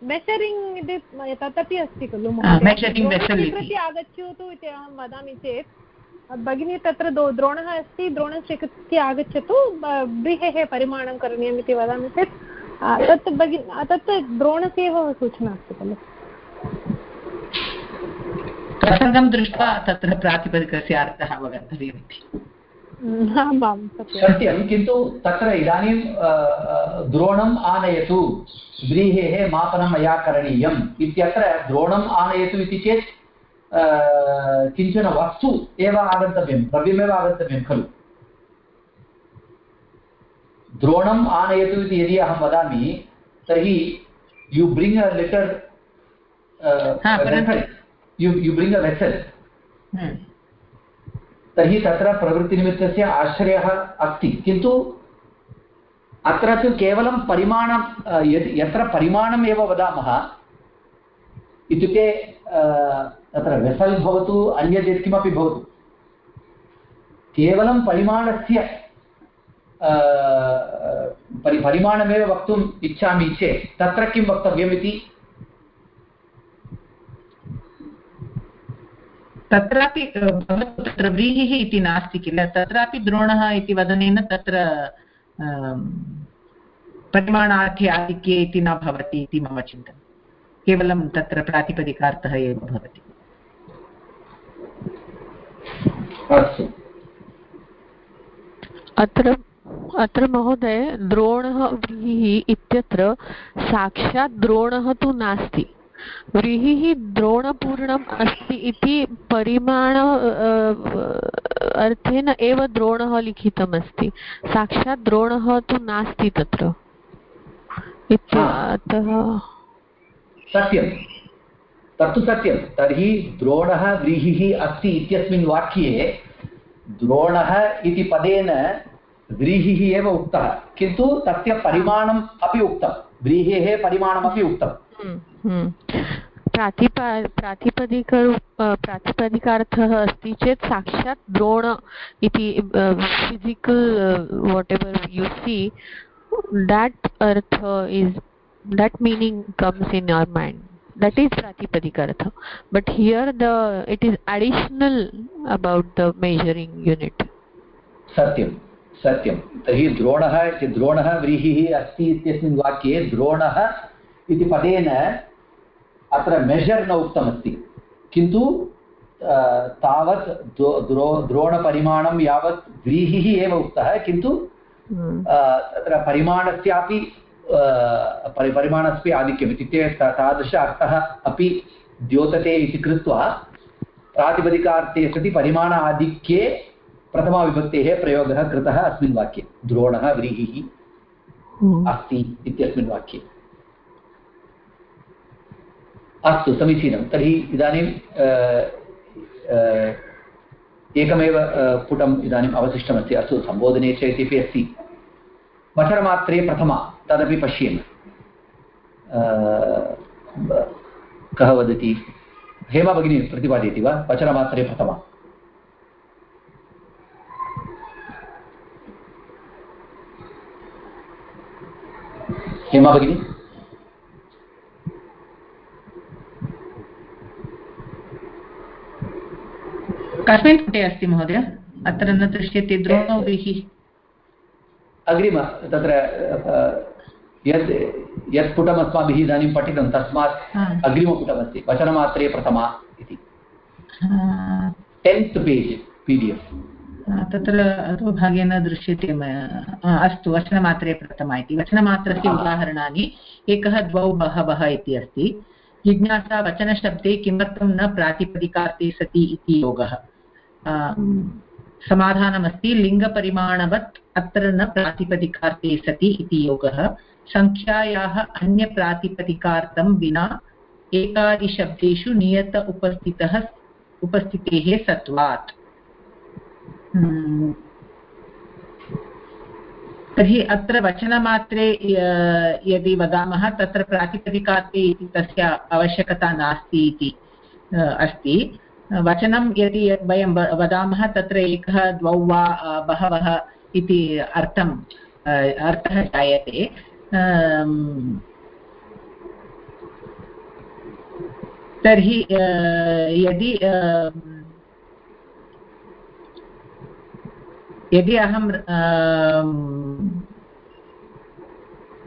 मेषरिङ्ग् इति तदपि अस्ति खलु प्रति आगच्छतु इति अहं वदामि चेत्। भगिनी तत्र द्रोणः अस्ति द्रोणं स्वीकृत्य आगच्छतु व्रीहेः परिमाणं करणीयम् इति वदामि चेत्। तत् भगिनी तत् द्रोणस्य एव सूचना अस्ति खलु। प्रसङ्गं दृष्ट्वा तत्र प्रातिपदिकस्य अर्थः अवगन्तव्यमिति सत्यं किन्तु तत्र इदानीं द्रोणम् आनयतु। व्रीहेः मापनं मया करणीयम् इत्यत्र द्रोणम् आनयतु इति चेत् किंचन वस्तु एव आगन्तव्यं द्रव्यमेव आगन्तव्यं खलु। द्रोणम् आनयतु इति यदि अहं वदामि तर्हि you bring a litre you you bring a vessel तर्हि तत्र प्रवृत्तिनिमित्तस्य आश्रयः अस्ति। किन्तु अत्र तु केवलं परिमाणं यत्र परिमाणम् एव वदामः, इत्युक्ते तत्र वेसल् भवतु अन्यत् यत्किमपि भवतु। केवलं परिमाणस्य परि, परिमाणमेव वक्तुम् इच्छामि चेत् तत्र किं वक्तव्यम् इति तत्रापि तत्र व्रीहिः इति नास्ति किल तत्रापि द्रोणः इति वदनेन तत्र परिमाणार्थे आधिक्ये इति न भवति इति मम चिन्तनं केवलं तत्र प्रातिपदिकार्थः एव भवति। अत्र अत्र महोदय द्रोणः व्रीहिः इत्यत्र साक्षात् द्रोणः तु नास्ति। व्रीहिः द्रोणपूर्णम् अस्ति इति परिमाण अर्थेन एव द्रोणः लिखितमस्ति। साक्षात् द्रोणः तु नास्ति तत्र। अतः सत्यं। तत्तु सत्यं। तर्हि द्रोणः व्रीहिः अस्ति इत्यस्मिन् वाक्ये द्रोणः इति पदेन व्रीहिः एव उक्तः। किन्तु तस्य परिमाणम् अपि उक्तं। व्रीहेः परिमाणमपि हम्म, हम्म। प्रातिपा प्रातिपदिक प्रातिपदिकार्थः अस्ति चेत् साक्षात् द्रोण इति physical whatever you see artha is that meaning comes in your mind that is pratipadika artha but here the it is additional about the measuring unit satyam satyam तर्हि द्रोणः द्रोणः व्रीहिः अस्ति इत्यस्मिन् वाक्ये द्रोणः इति पदेन अत्र मेजर् न उक्तमस्ति किन्तु तावत् द्रो द्रोणपरिमाणं यावत् व्रीहिः एव उक्तः किन्तु हम्म। तत्र परिमाणस्यापि परि परिमाणस्य आधिक्यम् इत्युक्ते तादृश अर्थः अपि द्योतते इति कृत्वा प्रातिपदिकार्थे सति परिमाण आधिक्ये प्रथमाविभक्तेः प्रयोगः कृतः अस्मिन् वाक्ये द्रोणः व्रीहिः हम्म। अस्ति इत्यस्मिन् वाक्ये अस्तु, समीचीनं। तर्हि इदानीं एकमेव पुटम् इदानीम् अवशिष्टमस्ति। अस्तु, सम्बोधने च इत्यपि अस्ति। वचनमात्रे प्रथमा, तदपि पश्येम। कः वदति? हेमा भगिनी प्रतिपादयति वा? वचनमात्रे प्रथमा। हेमा भगिनी? कस्मिन् पुटे अस्ति महोदय? अत्र न दृश्यते द्रोणौभिः अग्रिम तत्र यत् यत् पुटम् अस्माभिः इदानीं पठितं तस्मात् अग्रिमपुटमस्ति वचनमात्रे प्रथमा इति। Tenth page P D F. तत्र अधोभागे न दृश्यते अस्तु वचनमात्रे प्रथमा इति। वचनमात्रस्य उदाहरणानि एकः द्वौ बहवः इति अस्ति। जिज्ञासा वचनशब्दे किमर्थं न प्रातिपदिकार्थे सति इति योगः। समाधानमस्ति लिङ्गपरिमाणवत् अत्र न प्रातिपदिकार्थे सति इति योगः सङ्ख्यायाः अन्यप्रातिपदिकार्थं विना एकादिशब्देषु नियत उपस्थितः उपस्थितेः सत्वात्। तर्हि अत्र वचनमात्रे यदि वदामः तत्र प्रातिपदिकार्थे इति तस्य आवश्यकता नास्ति इति अस्ति वचनं यदि वयं वदामः, तत्र एकः द्वौ वा बहवः इति अर्थम् अर्थः जायते. तर्हि यदि यदि अहं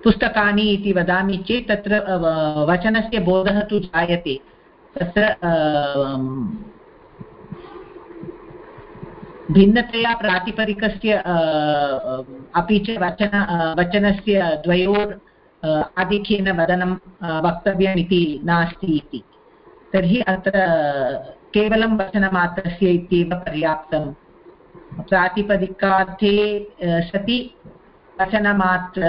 पुस्तकानि इति वदामि चेत् तत्र वचनस्य बोधः तु जायते. तत्र भिन्नतया प्रातिपदिकस्य अपि च वचन वचनस्य द्वयोर् आधिक्येन वदनं वक्तव्यम् इति नास्ति इति। तर्हि अत्र केवलं वचनमात्रस्य इत्येव पर्याप्तं। प्रातिपदिकार्थे सति वचनमात्र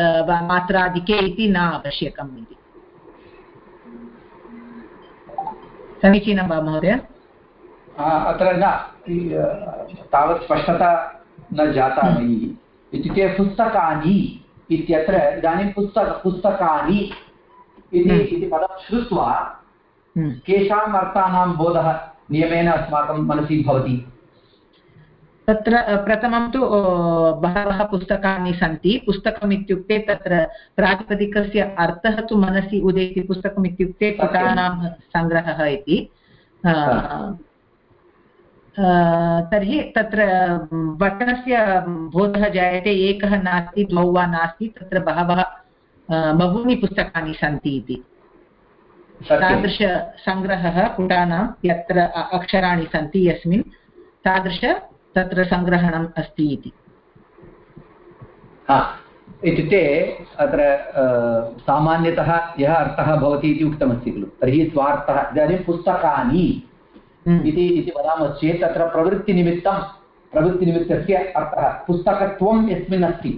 मात्राधिके इति न आवश्यकम् इति। समीचीनं वा महोदय? अत्र न तावत् स्पष्टता न जाता हम्म। मयि इत्युक्ते पुस्तकानि इत्यत्र इदानीं पुस्तक पुस्तकानि इति हम्म। पदं श्रुत्वा हम्म। केषाम् अर्थानां बोधः नियमेन अस्माकं मनसि भवति तत्र प्रथमं तु बहवः पुस्तकानि सन्ति पुस्तकम् इत्युक्ते तत्र प्रातिपदिकस्य अर्थः तु मनसि उदेति पुस्तकम् इत्युक्ते पुटानां सङ्ग्रहः इति तर्हि तत्र वचनस्य बोधः जायते एकः नास्ति द्वौ वा नास्ति तत्र बहवः बहूनि पुस्तकानि सन्ति इति। तादृशसङ्ग्रहः पुटानां यत्र अक्षराणि सन्ति यस्मिन् तादृश तत्र सङ्ग्रहणम् अस्ति इति। इत्युक्ते अत्र सामान्यतः यः अर्थः भवति इति उक्तमस्ति खलु। तर्हि स्वार्थः इदानीं पुस्तकानि। इति इति वदामश्चेत् तत्र प्रवृत्तिनिमित्तं प्रवृत्तिनिमित्तस्य अर्थः पुस्तकत्वं यस्मिन् अस्ति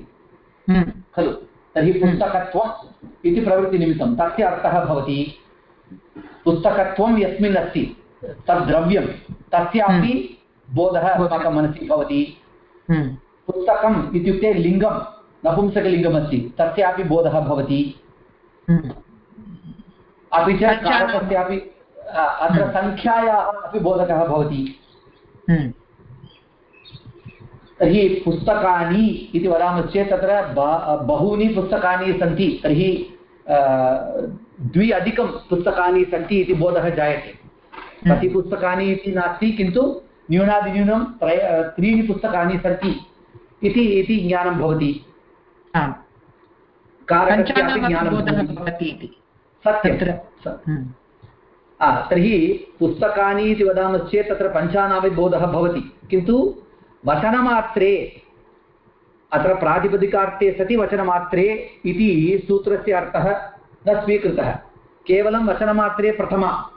हम्म। खलु? तर्हि हम्म। पुस्तकत्वम् इति प्रवृत्तिनिमित्तं तस्य अर्थः भवति पुस्तकत्वं यस्मिन् अस्ति तद्द्रव्यं तस्यापि बोधः अस्माकं मनसि भवति। पुस्तकम् इत्युक्ते लिङ्गं नपुंसकलिङ्गमस्ति तस्यापि बोधः भवति। अपि च कारकस्यापि अत्र हम्म। सङ्ख्यायाः अपि बोधकः भवति। हम्म। तर्हि पुस्तकानि इति वदामश्चेत् तत्र बहूनि पुस्तकानि सन्ति। तर्हि द्वि अधिकं पुस्तकानि सन्ति इति बोधः जायते। हम्म। कति पुस्तकानि इति नास्ति किन्तु न्यूनातिन्यूनं त्रय त्रीणि पुस्तकानि सन्ति इति इति ज्ञानं भवति। कारकस्यापि ज्ञानं भवति। सत्यं। तर्हि पुस्तकानि इति वदामश्चेत् तत्र पञ्चानामपि बोधः भवति। किन्तु वचनमात्रे अत्र प्रातिपदिकार्थे सति वचनमात्रे इति सूत्रस्य अर्थः न स्वीकृतः। केवलं वचनमात्रे प्रथमा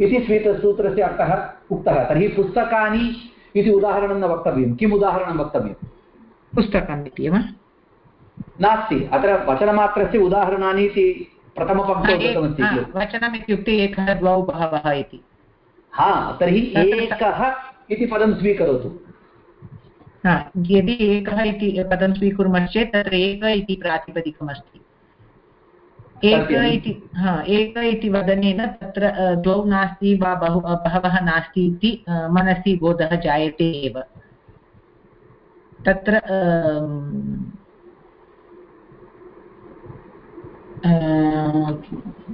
इति स्वीत सूत्रस्य अर्थः उक्तः। तर्हि पुस्तकानि इति उदाहरणं न वक्तव्यं। किम् उदाहरणं वक्तव्यं? पुस्तकानि इति वा? नास्ति। अत्र वचनमात्रस्य उदाहरणानि इति प्रथमपङ्क्तौ दत्तमस्ति वचनम् इत्युक्ते एकः द्वौ बहवः इति। हा तर्हि एकः इति पदं स्वीकरोतु। यदि एकः इति पदं स्वीकुर्मश्चेत् तत्र एक इति प्रातिपदिकमस्ति। एक इति हा एक इति वदनेन तत्र द्वौ नास्ति वा बहु बहवः नास्ति इति मनसि बोधः जायते एव। तत्र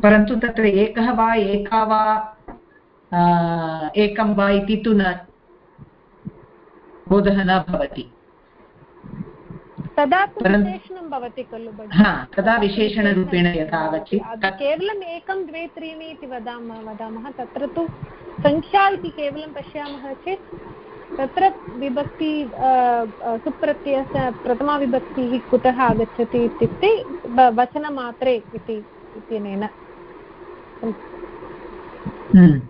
परन्तु तत्र एकः वा एका वा एकं वा इति तु न बोधः न भवति। तदा विशेषणं भवति खलु तदा विशेषणरूपेण यथा आगच्छति केवलम् एकं द्वे त्रीणि इति वदामः वदामः। तत्र तु सङ्ख्या इति केवलं पश्यामः चेत् तत्र विभक्ति सुप्रत्ययस्य प्रथमाविभक्तिः कुतः आगच्छति इत्युक्ते वचनमात्रे इति इत्यनेन हम्म।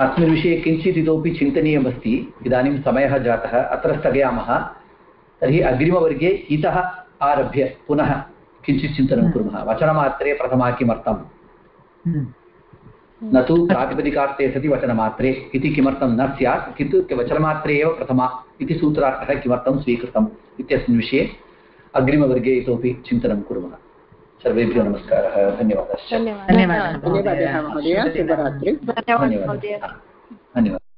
अस्मिन् विषये किञ्चित् इतोपि चिन्तनीयमस्ति इदानीं समयः जातः अत्र स्थगयामः तर्हि अग्रिमवर्गे इतः आरभ्य पुनः किञ्चित् चिन्तनं हम्म। कुर्मः वचनमात्रे प्रथमा किमर्थम् हम्म। न तु प्रातिपदिकार्थे सति वचनमात्रे इति किमर्थं न स्यात् किन्तु वचनमात्रे एव प्रथमा इति सूत्रार्थः किमर्थं स्वीकृतम् इत्यस्मिन् विषये अग्रिमवर्गे इतोपि चिन्तनं कुर्मः। सर्वेभ्यो नमस्कारः धन्यवादः। धन्यवादः। महोदय शुभरात्रि। धन्यवादः। धन्यवादः।